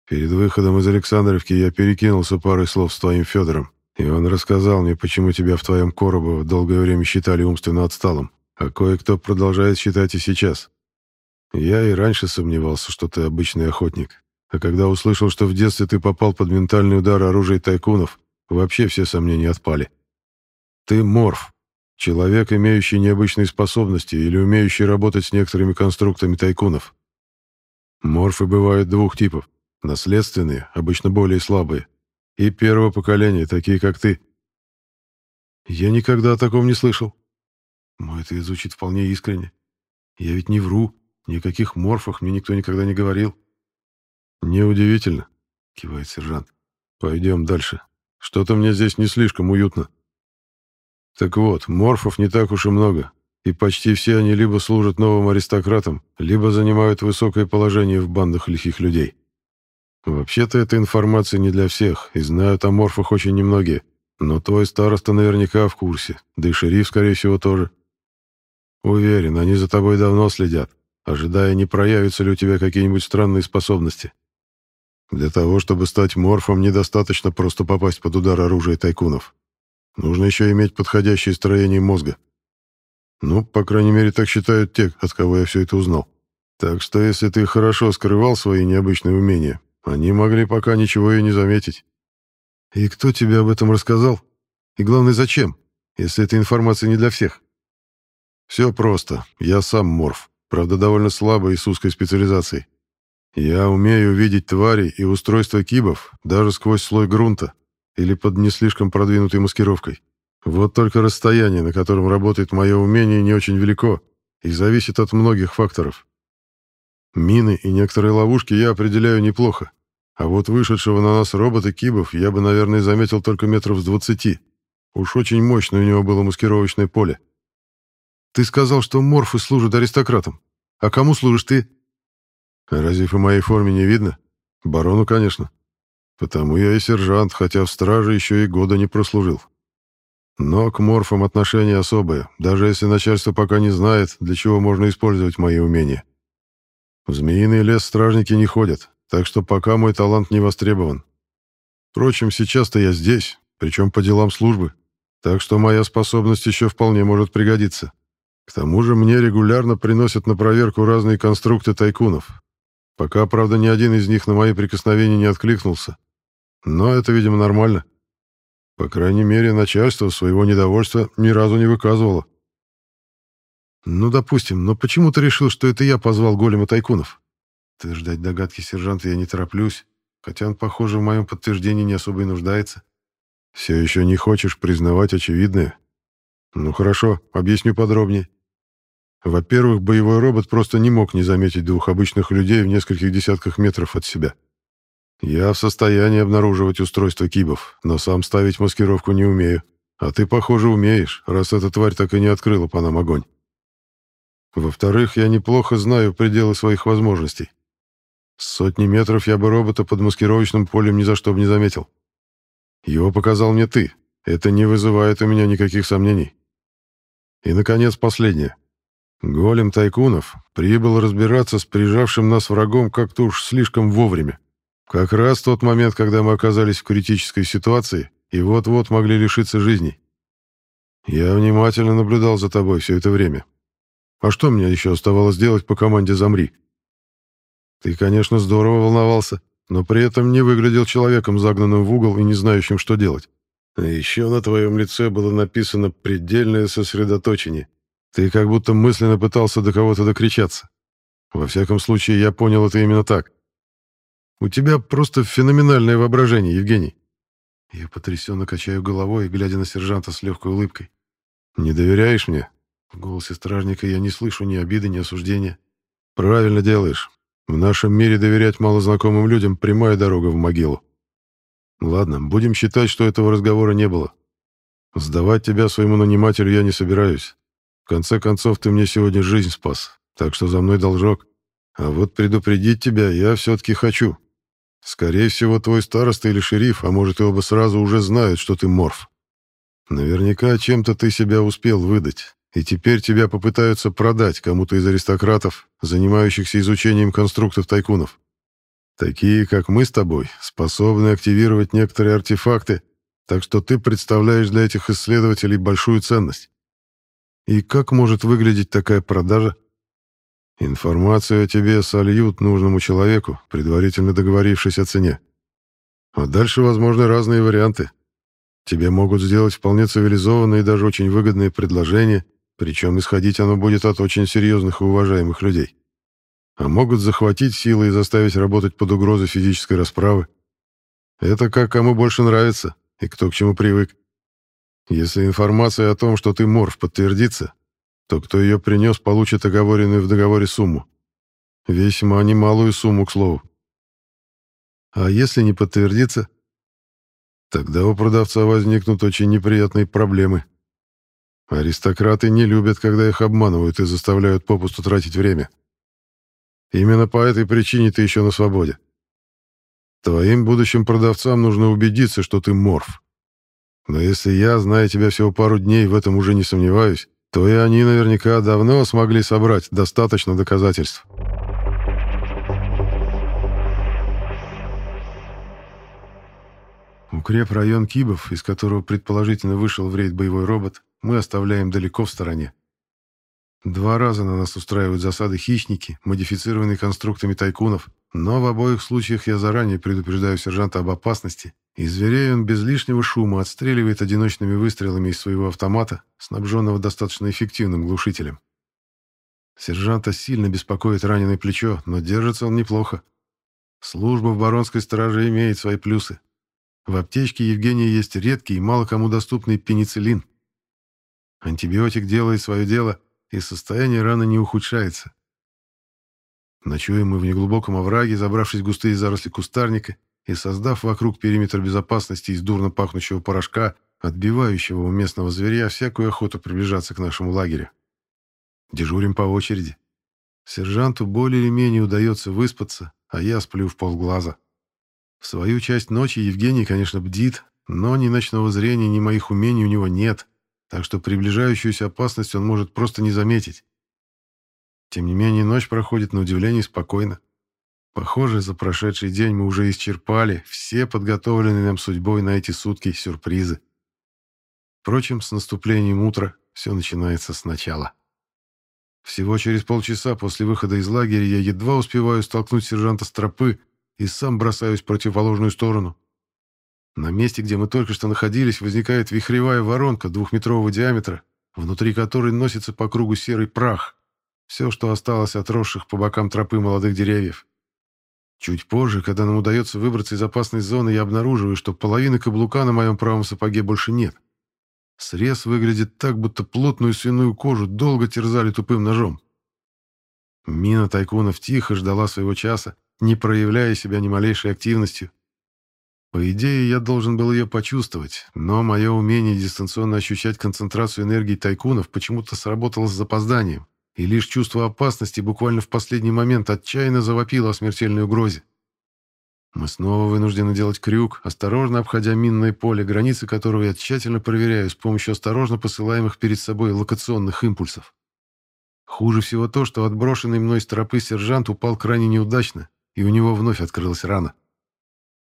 Перед выходом из Александровки я перекинулся парой слов с твоим Федором, и он рассказал мне, почему тебя в твоем Коробово долгое время считали умственно отсталым, а кое-кто продолжает считать и сейчас. Я и раньше сомневался, что ты обычный охотник, а когда услышал, что в детстве ты попал под ментальный удар оружия тайкунов, вообще все сомнения отпали. Ты морф. Человек, имеющий необычные способности или умеющий работать с некоторыми конструктами тайкунов. Морфы бывают двух типов. Наследственные, обычно более слабые. И первого поколения, такие как ты. Я никогда о таком не слышал. Мой это звучит вполне искренне. Я ведь не вру. Никаких морфах мне никто никогда не говорил. «Неудивительно», — кивает сержант. «Пойдем дальше. Что-то мне здесь не слишком уютно». Так вот, морфов не так уж и много, и почти все они либо служат новым аристократам, либо занимают высокое положение в бандах лихих людей. Вообще-то эта информация не для всех, и знают о морфах очень немногие, но твой староста наверняка в курсе, да и шериф, скорее всего, тоже. Уверен, они за тобой давно следят, ожидая, не проявятся ли у тебя какие-нибудь странные способности. Для того, чтобы стать морфом, недостаточно просто попасть под удар оружия тайкунов. Нужно еще иметь подходящее строение мозга. Ну, по крайней мере, так считают те, от кого я все это узнал. Так что если ты хорошо скрывал свои необычные умения, они могли пока ничего и не заметить. И кто тебе об этом рассказал? И главное, зачем? если эта информация не для всех? Все просто. Я сам морф, правда, довольно слабый и с узкой специализацией. Я умею видеть твари и устройство кибов даже сквозь слой грунта или под не слишком продвинутой маскировкой. Вот только расстояние, на котором работает мое умение, не очень велико и зависит от многих факторов. Мины и некоторые ловушки я определяю неплохо, а вот вышедшего на нас робота кибов я бы, наверное, заметил только метров с двадцати. Уж очень мощное у него было маскировочное поле. Ты сказал, что морфы служат аристократам. А кому служишь ты? Разве по моей форме не видно? Барону, конечно. Потому я и сержант, хотя в страже еще и года не прослужил. Но к морфам отношение особое, даже если начальство пока не знает, для чего можно использовать мои умения. В змеиный лес стражники не ходят, так что пока мой талант не востребован. Впрочем, сейчас-то я здесь, причем по делам службы, так что моя способность еще вполне может пригодиться. К тому же мне регулярно приносят на проверку разные конструкты тайкунов. Пока, правда, ни один из них на мои прикосновения не откликнулся. Но это, видимо, нормально. По крайней мере, начальство своего недовольства ни разу не выказывало. Ну, допустим, но почему ты решил, что это я позвал голема тайкунов? Ты ждать догадки сержанта я не тороплюсь, хотя он, похоже, в моем подтверждении не особо и нуждается. Все еще не хочешь признавать очевидное? Ну хорошо, объясню подробнее. Во-первых, боевой робот просто не мог не заметить двух обычных людей в нескольких десятках метров от себя. Я в состоянии обнаруживать устройство кибов, но сам ставить маскировку не умею. А ты, похоже, умеешь, раз эта тварь так и не открыла по нам огонь. Во-вторых, я неплохо знаю пределы своих возможностей. Сотни метров я бы робота под маскировочным полем ни за что бы не заметил. Его показал мне ты. Это не вызывает у меня никаких сомнений. И, наконец, последнее. Голем Тайкунов прибыл разбираться с прижавшим нас врагом как-то уж слишком вовремя. Как раз тот момент, когда мы оказались в критической ситуации и вот-вот могли лишиться жизни. Я внимательно наблюдал за тобой все это время. А что мне еще оставалось делать по команде «Замри»? Ты, конечно, здорово волновался, но при этом не выглядел человеком, загнанным в угол и не знающим, что делать. А еще на твоем лице было написано «предельное сосредоточение». Ты как будто мысленно пытался до кого-то докричаться. Во всяком случае, я понял это именно так. У тебя просто феноменальное воображение, Евгений. Я потрясенно качаю головой, глядя на сержанта с легкой улыбкой. «Не доверяешь мне?» В голосе стражника я не слышу ни обиды, ни осуждения. «Правильно делаешь. В нашем мире доверять малознакомым людям — прямая дорога в могилу. Ладно, будем считать, что этого разговора не было. Сдавать тебя своему нанимателю я не собираюсь. В конце концов, ты мне сегодня жизнь спас, так что за мной должок. А вот предупредить тебя я все-таки хочу. Скорее всего, твой староста или шериф, а может и оба сразу уже знают, что ты морф. Наверняка чем-то ты себя успел выдать, и теперь тебя попытаются продать кому-то из аристократов, занимающихся изучением конструктов тайкунов. Такие, как мы с тобой, способны активировать некоторые артефакты, так что ты представляешь для этих исследователей большую ценность. И как может выглядеть такая продажа? Информацию о тебе сольют нужному человеку, предварительно договорившись о цене. А дальше возможны разные варианты. Тебе могут сделать вполне цивилизованные и даже очень выгодные предложения, причем исходить оно будет от очень серьезных и уважаемых людей. А могут захватить силы и заставить работать под угрозой физической расправы. Это как кому больше нравится и кто к чему привык. Если информация о том, что ты морф, подтвердится, то кто ее принес, получит оговоренную в договоре сумму. Весьма немалую сумму, к слову. А если не подтвердится, тогда у продавца возникнут очень неприятные проблемы. Аристократы не любят, когда их обманывают и заставляют попусту тратить время. Именно по этой причине ты еще на свободе. Твоим будущим продавцам нужно убедиться, что ты морф. Но если я, зная тебя всего пару дней, в этом уже не сомневаюсь, то и они наверняка давно смогли собрать достаточно доказательств. Укреп-район Кибов, из которого предположительно вышел в рейд боевой робот, мы оставляем далеко в стороне. Два раза на нас устраивают засады хищники, модифицированные конструктами тайкунов, но в обоих случаях я заранее предупреждаю сержанта об опасности И зверей он без лишнего шума отстреливает одиночными выстрелами из своего автомата, снабженного достаточно эффективным глушителем. Сержанта сильно беспокоит раненое плечо, но держится он неплохо. Служба в баронской страже имеет свои плюсы. В аптечке Евгения есть редкий и мало кому доступный пенициллин. Антибиотик делает свое дело, и состояние раны не ухудшается. Ночуем мы в неглубоком овраге, забравшись в густые заросли кустарника и создав вокруг периметр безопасности из дурно пахнущего порошка, отбивающего у местного зверя всякую охоту приближаться к нашему лагерю. Дежурим по очереди. Сержанту более или менее удается выспаться, а я сплю в полглаза. В свою часть ночи Евгений, конечно, бдит, но ни ночного зрения, ни моих умений у него нет, так что приближающуюся опасность он может просто не заметить. Тем не менее, ночь проходит на удивление спокойно. Похоже, за прошедший день мы уже исчерпали все подготовленные нам судьбой на эти сутки сюрпризы. Впрочем, с наступлением утра все начинается сначала. Всего через полчаса после выхода из лагеря я едва успеваю столкнуть сержанта с тропы и сам бросаюсь в противоположную сторону. На месте, где мы только что находились, возникает вихревая воронка двухметрового диаметра, внутри которой носится по кругу серый прах. Все, что осталось от росших по бокам тропы молодых деревьев. Чуть позже, когда нам удается выбраться из опасной зоны, я обнаруживаю, что половины каблука на моем правом сапоге больше нет. Срез выглядит так, будто плотную свиную кожу долго терзали тупым ножом. Мина Тайкунов тихо ждала своего часа, не проявляя себя ни малейшей активностью. По идее, я должен был ее почувствовать, но мое умение дистанционно ощущать концентрацию энергии тайкунов почему-то сработало с запозданием и лишь чувство опасности буквально в последний момент отчаянно завопило о смертельной угрозе. Мы снова вынуждены делать крюк, осторожно обходя минное поле, границы которого я тщательно проверяю с помощью осторожно посылаемых перед собой локационных импульсов. Хуже всего то, что отброшенный мной с тропы сержант упал крайне неудачно, и у него вновь открылась рана.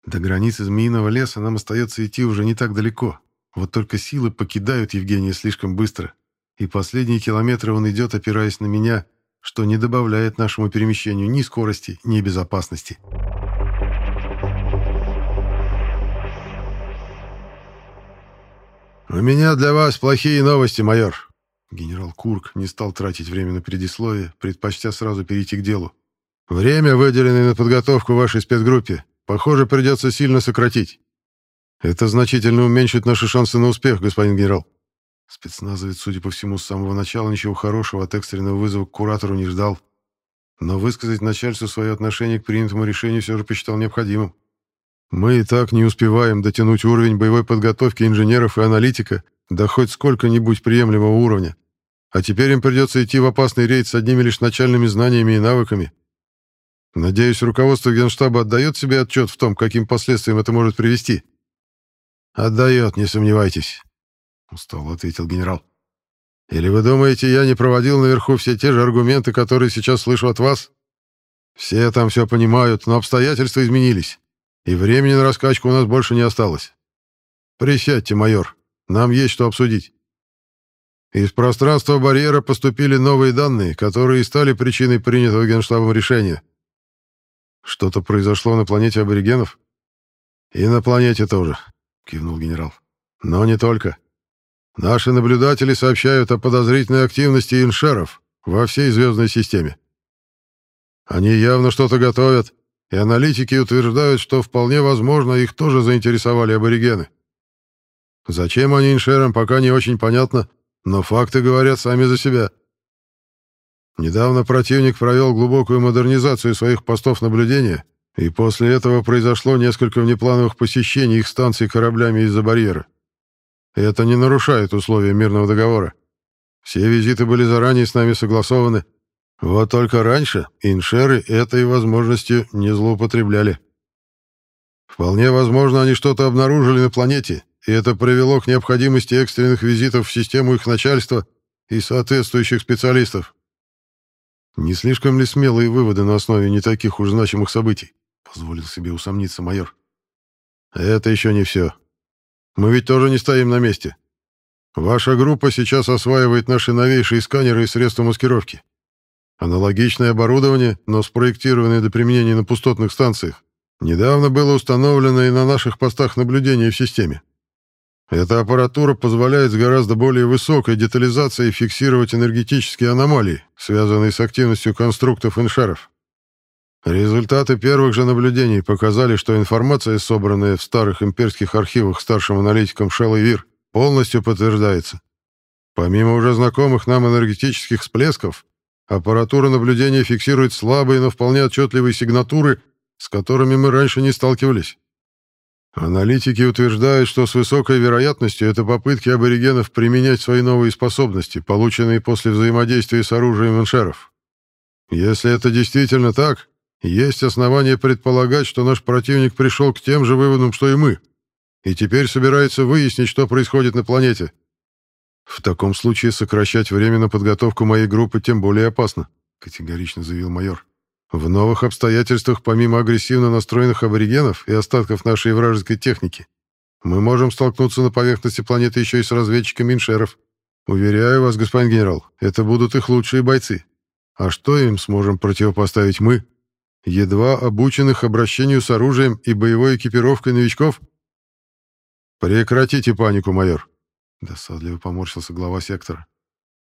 До границы змеиного леса нам остается идти уже не так далеко, вот только силы покидают Евгения слишком быстро, и последние километры он идет, опираясь на меня, что не добавляет нашему перемещению ни скорости, ни безопасности. «У меня для вас плохие новости, майор!» Генерал Курк не стал тратить время на предисловие, предпочтя сразу перейти к делу. «Время, выделенное на подготовку вашей спецгруппе, похоже, придется сильно сократить. Это значительно уменьшит наши шансы на успех, господин генерал. Спецназовец, судя по всему, с самого начала ничего хорошего от экстренного вызова к куратору не ждал. Но высказать начальству свое отношение к принятому решению все же посчитал необходимым. Мы и так не успеваем дотянуть уровень боевой подготовки инженеров и аналитика до хоть сколько-нибудь приемлемого уровня. А теперь им придется идти в опасный рейд с одними лишь начальными знаниями и навыками. Надеюсь, руководство Генштаба отдает себе отчет в том, каким последствиям это может привести. Отдает, не сомневайтесь устало ответил генерал. Или вы думаете, я не проводил наверху все те же аргументы, которые сейчас слышу от вас? Все там все понимают, но обстоятельства изменились, и времени на раскачку у нас больше не осталось. Присядьте, майор, нам есть что обсудить. Из пространства барьера поступили новые данные, которые стали причиной принятого Генштабом решения. Что-то произошло на планете аборигенов? И на планете тоже, кивнул генерал. Но не только. Наши наблюдатели сообщают о подозрительной активности иншеров во всей звездной системе. Они явно что-то готовят, и аналитики утверждают, что вполне возможно их тоже заинтересовали аборигены. Зачем они иншерам, пока не очень понятно, но факты говорят сами за себя. Недавно противник провел глубокую модернизацию своих постов наблюдения, и после этого произошло несколько внеплановых посещений их станций кораблями из-за барьера. Это не нарушает условия мирного договора. Все визиты были заранее с нами согласованы. Вот только раньше иншеры этой возможностью не злоупотребляли. Вполне возможно, они что-то обнаружили на планете, и это привело к необходимости экстренных визитов в систему их начальства и соответствующих специалистов. Не слишком ли смелые выводы на основе не таких уж значимых событий? Позволил себе усомниться майор. Это еще не все. Мы ведь тоже не стоим на месте. Ваша группа сейчас осваивает наши новейшие сканеры и средства маскировки. Аналогичное оборудование, но спроектированное для применения на пустотных станциях, Недавно было установлено и на наших постах наблюдения в системе. Эта аппаратура позволяет с гораздо более высокой детализацией фиксировать энергетические аномалии, связанные с активностью конструктов иншаров. Результаты первых же наблюдений показали, что информация, собранная в старых имперских архивах старшим аналитиком Шелл Вир, полностью подтверждается. Помимо уже знакомых нам энергетических всплесков, аппаратура наблюдения фиксирует слабые, но вполне отчетливые сигнатуры, с которыми мы раньше не сталкивались. Аналитики утверждают, что с высокой вероятностью это попытки аборигенов применять свои новые способности, полученные после взаимодействия с оружием иншеров. Если это действительно так, есть основания предполагать, что наш противник пришел к тем же выводам, что и мы, и теперь собирается выяснить, что происходит на планете. В таком случае сокращать время на подготовку моей группы тем более опасно, категорично заявил майор. В новых обстоятельствах, помимо агрессивно настроенных аборигенов и остатков нашей вражеской техники, мы можем столкнуться на поверхности планеты еще и с разведчиками иншеров. Уверяю вас, господин генерал, это будут их лучшие бойцы. А что им сможем противопоставить мы, едва обученных обращению с оружием и боевой экипировкой новичков? Прекратите панику, майор. Досадливо поморщился глава сектора.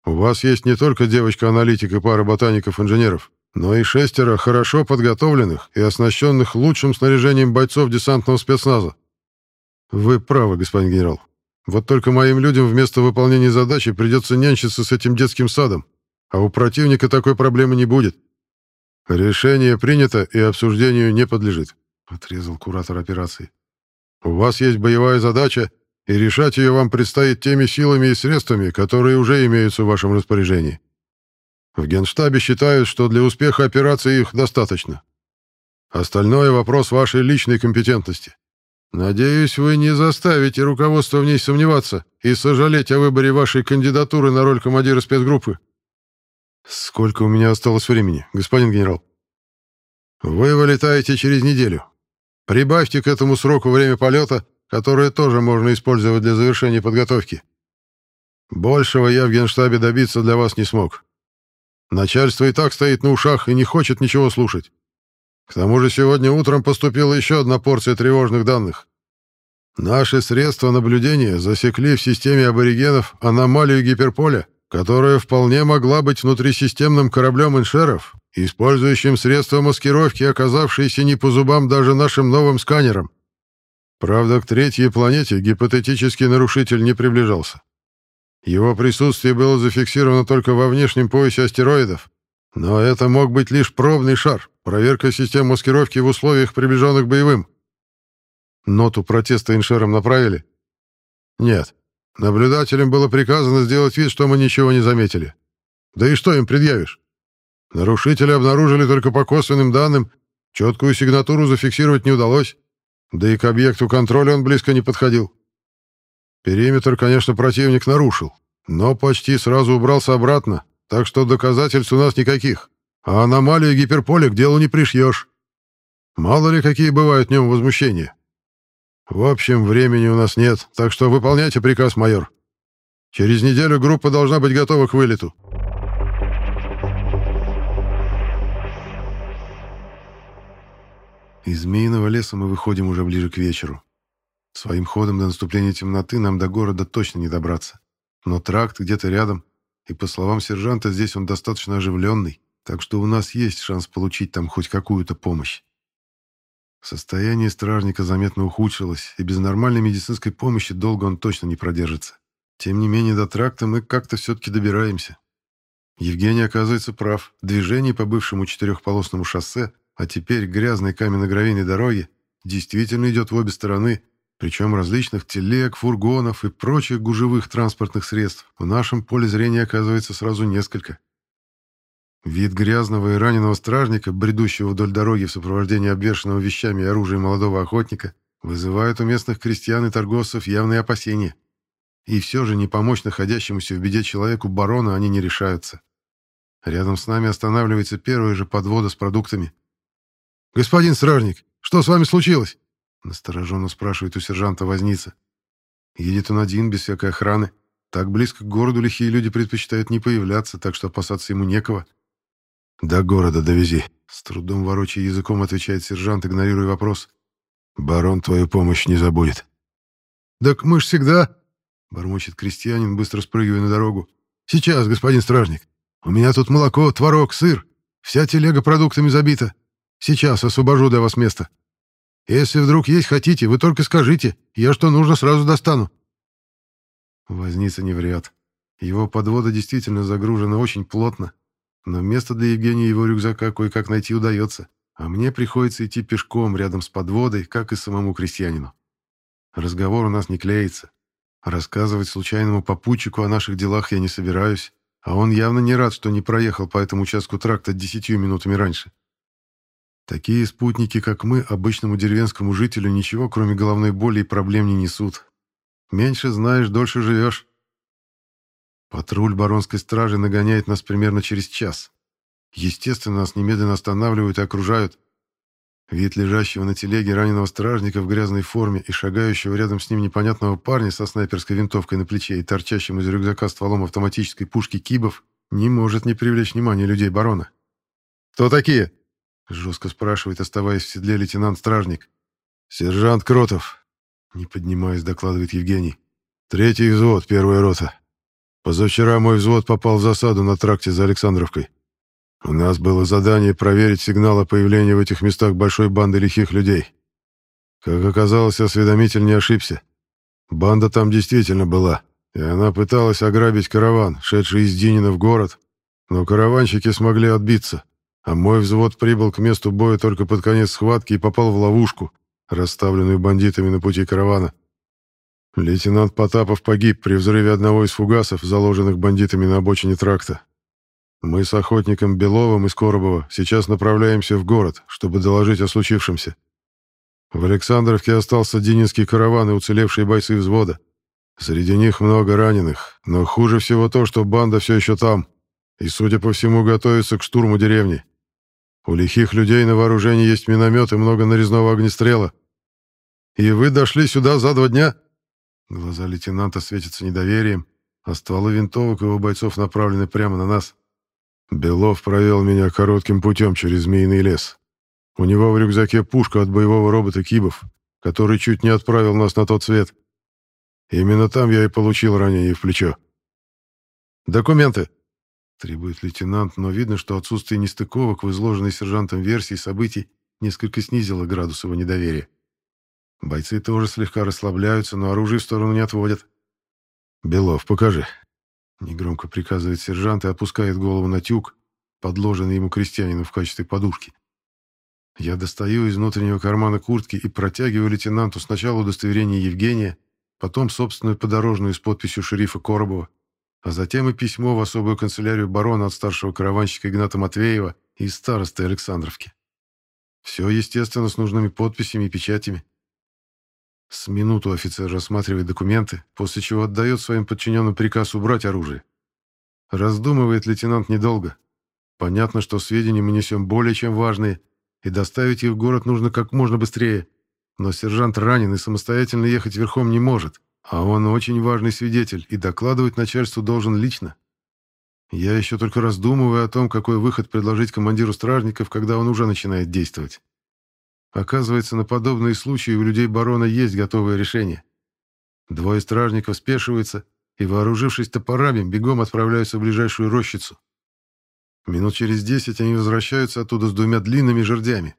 У вас есть не только девочка-аналитик и пара ботаников-инженеров, но и шестеро хорошо подготовленных и оснащенных лучшим снаряжением бойцов десантного спецназа. Вы правы, господин генерал. Вот только моим людям вместо выполнения задачи придется нянчиться с этим детским садом, а у противника такой проблемы не будет. Решение принято и обсуждению не подлежит, отрезал куратор операции. У вас есть боевая задача, и решать ее вам предстоит теми силами и средствами, которые уже имеются в вашем распоряжении. В Генштабе считают, что для успеха операции их достаточно. Остальное — вопрос вашей личной компетентности. Надеюсь, вы не заставите руководство в ней сомневаться и сожалеть о выборе вашей кандидатуры на роль командира спецгруппы. Сколько у меня осталось времени, господин генерал? Вы вылетаете через неделю. Прибавьте к этому сроку время полета, которое тоже можно использовать для завершения подготовки. Большего я в Генштабе добиться для вас не смог. Начальство и так стоит на ушах и не хочет ничего слушать. К тому же сегодня утром поступила еще одна порция тревожных данных. Наши средства наблюдения засекли в системе аборигенов аномалию гиперполя, которая вполне могла быть внутрисистемным кораблем иншеров, использующим средства маскировки, оказавшиеся не по зубам даже нашим новым сканерам. Правда, к третьей планете гипотетический нарушитель не приближался. Его присутствие было зафиксировано только во внешнем поясе астероидов, но это мог быть лишь пробный шар, проверка систем маскировки в условиях, приближенных к боевым. Ноту протеста иншерам направили? Нет. Наблюдателям было приказано сделать вид, что мы ничего не заметили. Да и что им предъявишь? Нарушители обнаружили только по косвенным данным, четкую сигнатуру зафиксировать не удалось, да и к объекту контроля он близко не подходил. Периметр, конечно, противник нарушил, но почти сразу убрался обратно, так что доказательств у нас никаких. А аномалии гиперполя к делу не пришьешь. Мало ли, какие бывают в нем возмущения. В общем, времени у нас нет, так что выполняйте приказ, майор. Через неделю группа должна быть готова к вылету. Из Змеиного леса мы выходим уже ближе к вечеру. Своим ходом до наступления темноты нам до города точно не добраться. Но тракт где-то рядом, и, по словам сержанта, здесь он достаточно оживленный, так что у нас есть шанс получить там хоть какую-то помощь. Состояние стражника заметно ухудшилось, и без нормальной медицинской помощи долго он точно не продержится. Тем не менее, до тракта мы как-то все-таки добираемся. Евгений оказывается прав. Движение по бывшему четырехполосному шоссе, а теперь грязной каменно-гравийной дороге, действительно идет в обе стороны, причем различных телег, фургонов и прочих гужевых транспортных средств в нашем поле зрения оказывается сразу несколько. Вид грязного и раненого стражника, бредущего вдоль дороги в сопровождении обвешанного вещами и оружием молодого охотника, вызывает у местных крестьян и торговцев явные опасения. И все же не помочь находящемуся в беде человеку барона они не решаются. Рядом с нами останавливается первая же подвода с продуктами. «Господин стражник, что с вами случилось?» Настороженно спрашивает у сержанта возница. Едет он один, без всякой охраны. Так близко к городу лихие люди предпочитают не появляться, так что опасаться ему некого. До города довези. С трудом ворочая языком, отвечает сержант, игнорируя вопрос. Барон твою помощь не забудет. «Так мы ж всегда...» — бормочет крестьянин, быстро спрыгивая на дорогу. «Сейчас, господин стражник. У меня тут молоко, творог, сыр. Вся телега продуктами забита. Сейчас освобожу для вас место. Если вдруг есть хотите, вы только скажите. Я что нужно, сразу достану». Возница не вряд. Его подвода действительно загружена очень плотно, но место для Евгения его рюкзака кое-как найти удается, а мне приходится идти пешком рядом с подводой, как и самому крестьянину. Разговор у нас не клеится. Рассказывать случайному попутчику о наших делах я не собираюсь, а он явно не рад, что не проехал по этому участку тракта десятью минутами раньше. Такие спутники, как мы, обычному деревенскому жителю ничего, кроме головной боли и проблем не несут. Меньше знаешь, дольше живешь. Патруль баронской стражи нагоняет нас примерно через час. Естественно, нас немедленно останавливают и окружают. Вид лежащего на телеге раненого стражника в грязной форме и шагающего рядом с ним непонятного парня со снайперской винтовкой на плече и торчащим из рюкзака стволом автоматической пушки кибов не может не привлечь внимания людей барона. «Кто такие?» — жестко спрашивает, оставаясь в седле лейтенант-стражник. «Сержант Кротов», — не поднимаясь, докладывает Евгений. «Третий взвод, первая рота. Позавчера мой взвод попал в засаду на тракте за Александровкой. У нас было задание проверить сигнал о появлении в этих местах большой банды лихих людей. Как оказалось, осведомитель не ошибся. Банда там действительно была, и она пыталась ограбить караван, шедший из Динина в город, но караванщики смогли отбиться, а мой взвод прибыл к месту боя только под конец схватки и попал в ловушку, расставленную бандитами на пути каравана. Лейтенант Потапов погиб при взрыве одного из фугасов, заложенных бандитами на обочине тракта. Мы с охотником Беловым из Коробова сейчас направляемся в город, чтобы доложить о случившемся. В Александровке остался Дининский караван и уцелевшие бойцы взвода. Среди них много раненых, но хуже всего то, что банда все еще там, и, судя по всему, готовится к штурму деревни. У лихих людей на вооружении есть миномет и много нарезного огнестрела. И вы дошли сюда за два дня? Глаза лейтенанта светятся недоверием, а стволы винтовок его бойцов направлены прямо на нас. Белов провел меня коротким путем через Змеиный лес. У него в рюкзаке пушка от боевого робота Кибов, который чуть не отправил нас на тот свет. Именно там я и получил ранение в плечо. «Документы!» — требует лейтенант, но видно, что отсутствие нестыковок в изложенной сержантом версии событий несколько снизило градус его недоверия. Бойцы тоже слегка расслабляются, но оружие в сторону не отводят. «Белов, покажи», Негромко приказывает сержант и опускает голову на тюк, подложенный ему крестьянину в качестве подушки. Я достаю из внутреннего кармана куртки и протягиваю лейтенанту сначала удостоверение Евгения, потом собственную подорожную с подписью шерифа Коробова, а затем и письмо в особую канцелярию барона от старшего караванщика Игната Матвеева и старосты Александровки. Все, естественно, с нужными подписями и печатями. С минуту офицер рассматривает документы, после чего отдает своим подчиненным приказ убрать оружие. Раздумывает лейтенант недолго. Понятно, что сведения мы несем более чем важные, и доставить их в город нужно как можно быстрее. Но сержант ранен и самостоятельно ехать верхом не может, а он очень важный свидетель и докладывать начальству должен лично. Я еще только раздумываю о том, какой выход предложить командиру стражников, когда он уже начинает действовать. Оказывается, на подобные случаи у людей барона есть готовое решение. Двое стражников спешиваются и, вооружившись топорами, бегом отправляются в ближайшую рощицу. Минут через десять они возвращаются оттуда с двумя длинными жердями.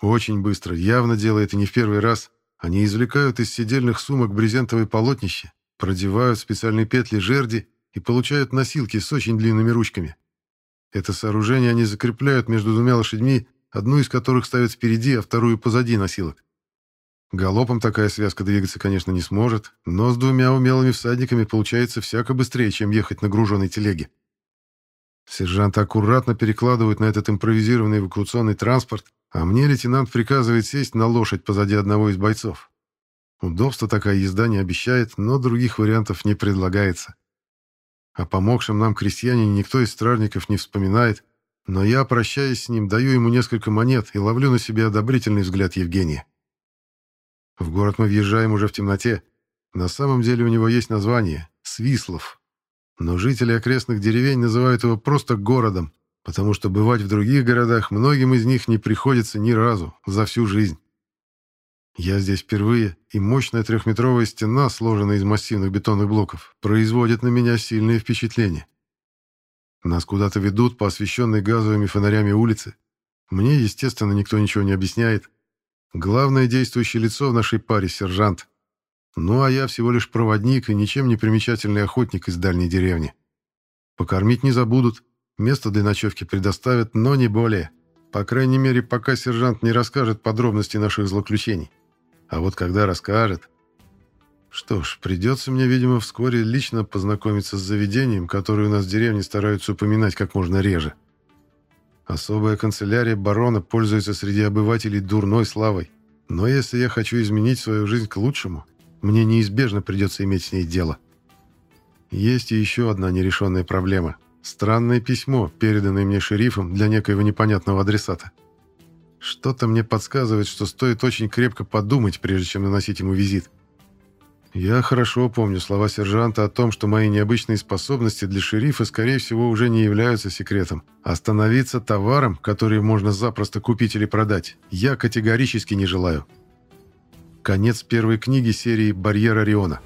Очень быстро, явно делая это не в первый раз, они извлекают из сидельных сумок брезентовые полотнище, продевают специальные петли жерди и получают носилки с очень длинными ручками. Это сооружение они закрепляют между двумя лошадьми одну из которых ставят впереди, а вторую позади носилок. Галопом такая связка двигаться, конечно, не сможет, но с двумя умелыми всадниками получается всяко быстрее, чем ехать на груженной телеге. Сержант аккуратно перекладывает на этот импровизированный эвакуационный транспорт, а мне лейтенант приказывает сесть на лошадь позади одного из бойцов. Удобство такая езда не обещает, но других вариантов не предлагается. О помогшем нам крестьянине никто из стражников не вспоминает, но я, прощаясь с ним, даю ему несколько монет и ловлю на себе одобрительный взгляд Евгения. В город мы въезжаем уже в темноте. На самом деле у него есть название — Свислов. Но жители окрестных деревень называют его просто городом, потому что бывать в других городах многим из них не приходится ни разу за всю жизнь. Я здесь впервые, и мощная трехметровая стена, сложенная из массивных бетонных блоков, производит на меня сильное впечатление. Нас куда-то ведут по освещенной газовыми фонарями улице. Мне, естественно, никто ничего не объясняет. Главное действующее лицо в нашей паре — сержант. Ну, а я всего лишь проводник и ничем не примечательный охотник из дальней деревни. Покормить не забудут, место для ночевки предоставят, но не более. По крайней мере, пока сержант не расскажет подробности наших злоключений. А вот когда расскажет... Что ж, придется мне, видимо, вскоре лично познакомиться с заведением, которое у нас в деревне стараются упоминать как можно реже. Особая канцелярия барона пользуется среди обывателей дурной славой. Но если я хочу изменить свою жизнь к лучшему, мне неизбежно придется иметь с ней дело. Есть и еще одна нерешенная проблема. Странное письмо, переданное мне шерифом для некоего непонятного адресата. Что-то мне подсказывает, что стоит очень крепко подумать, прежде чем наносить ему визит. Я хорошо помню слова сержанта о том, что мои необычные способности для шерифа, скорее всего, уже не являются секретом. Остановиться товаром, который можно запросто купить или продать, я категорически не желаю. Конец первой книги серии «Барьер Ориона».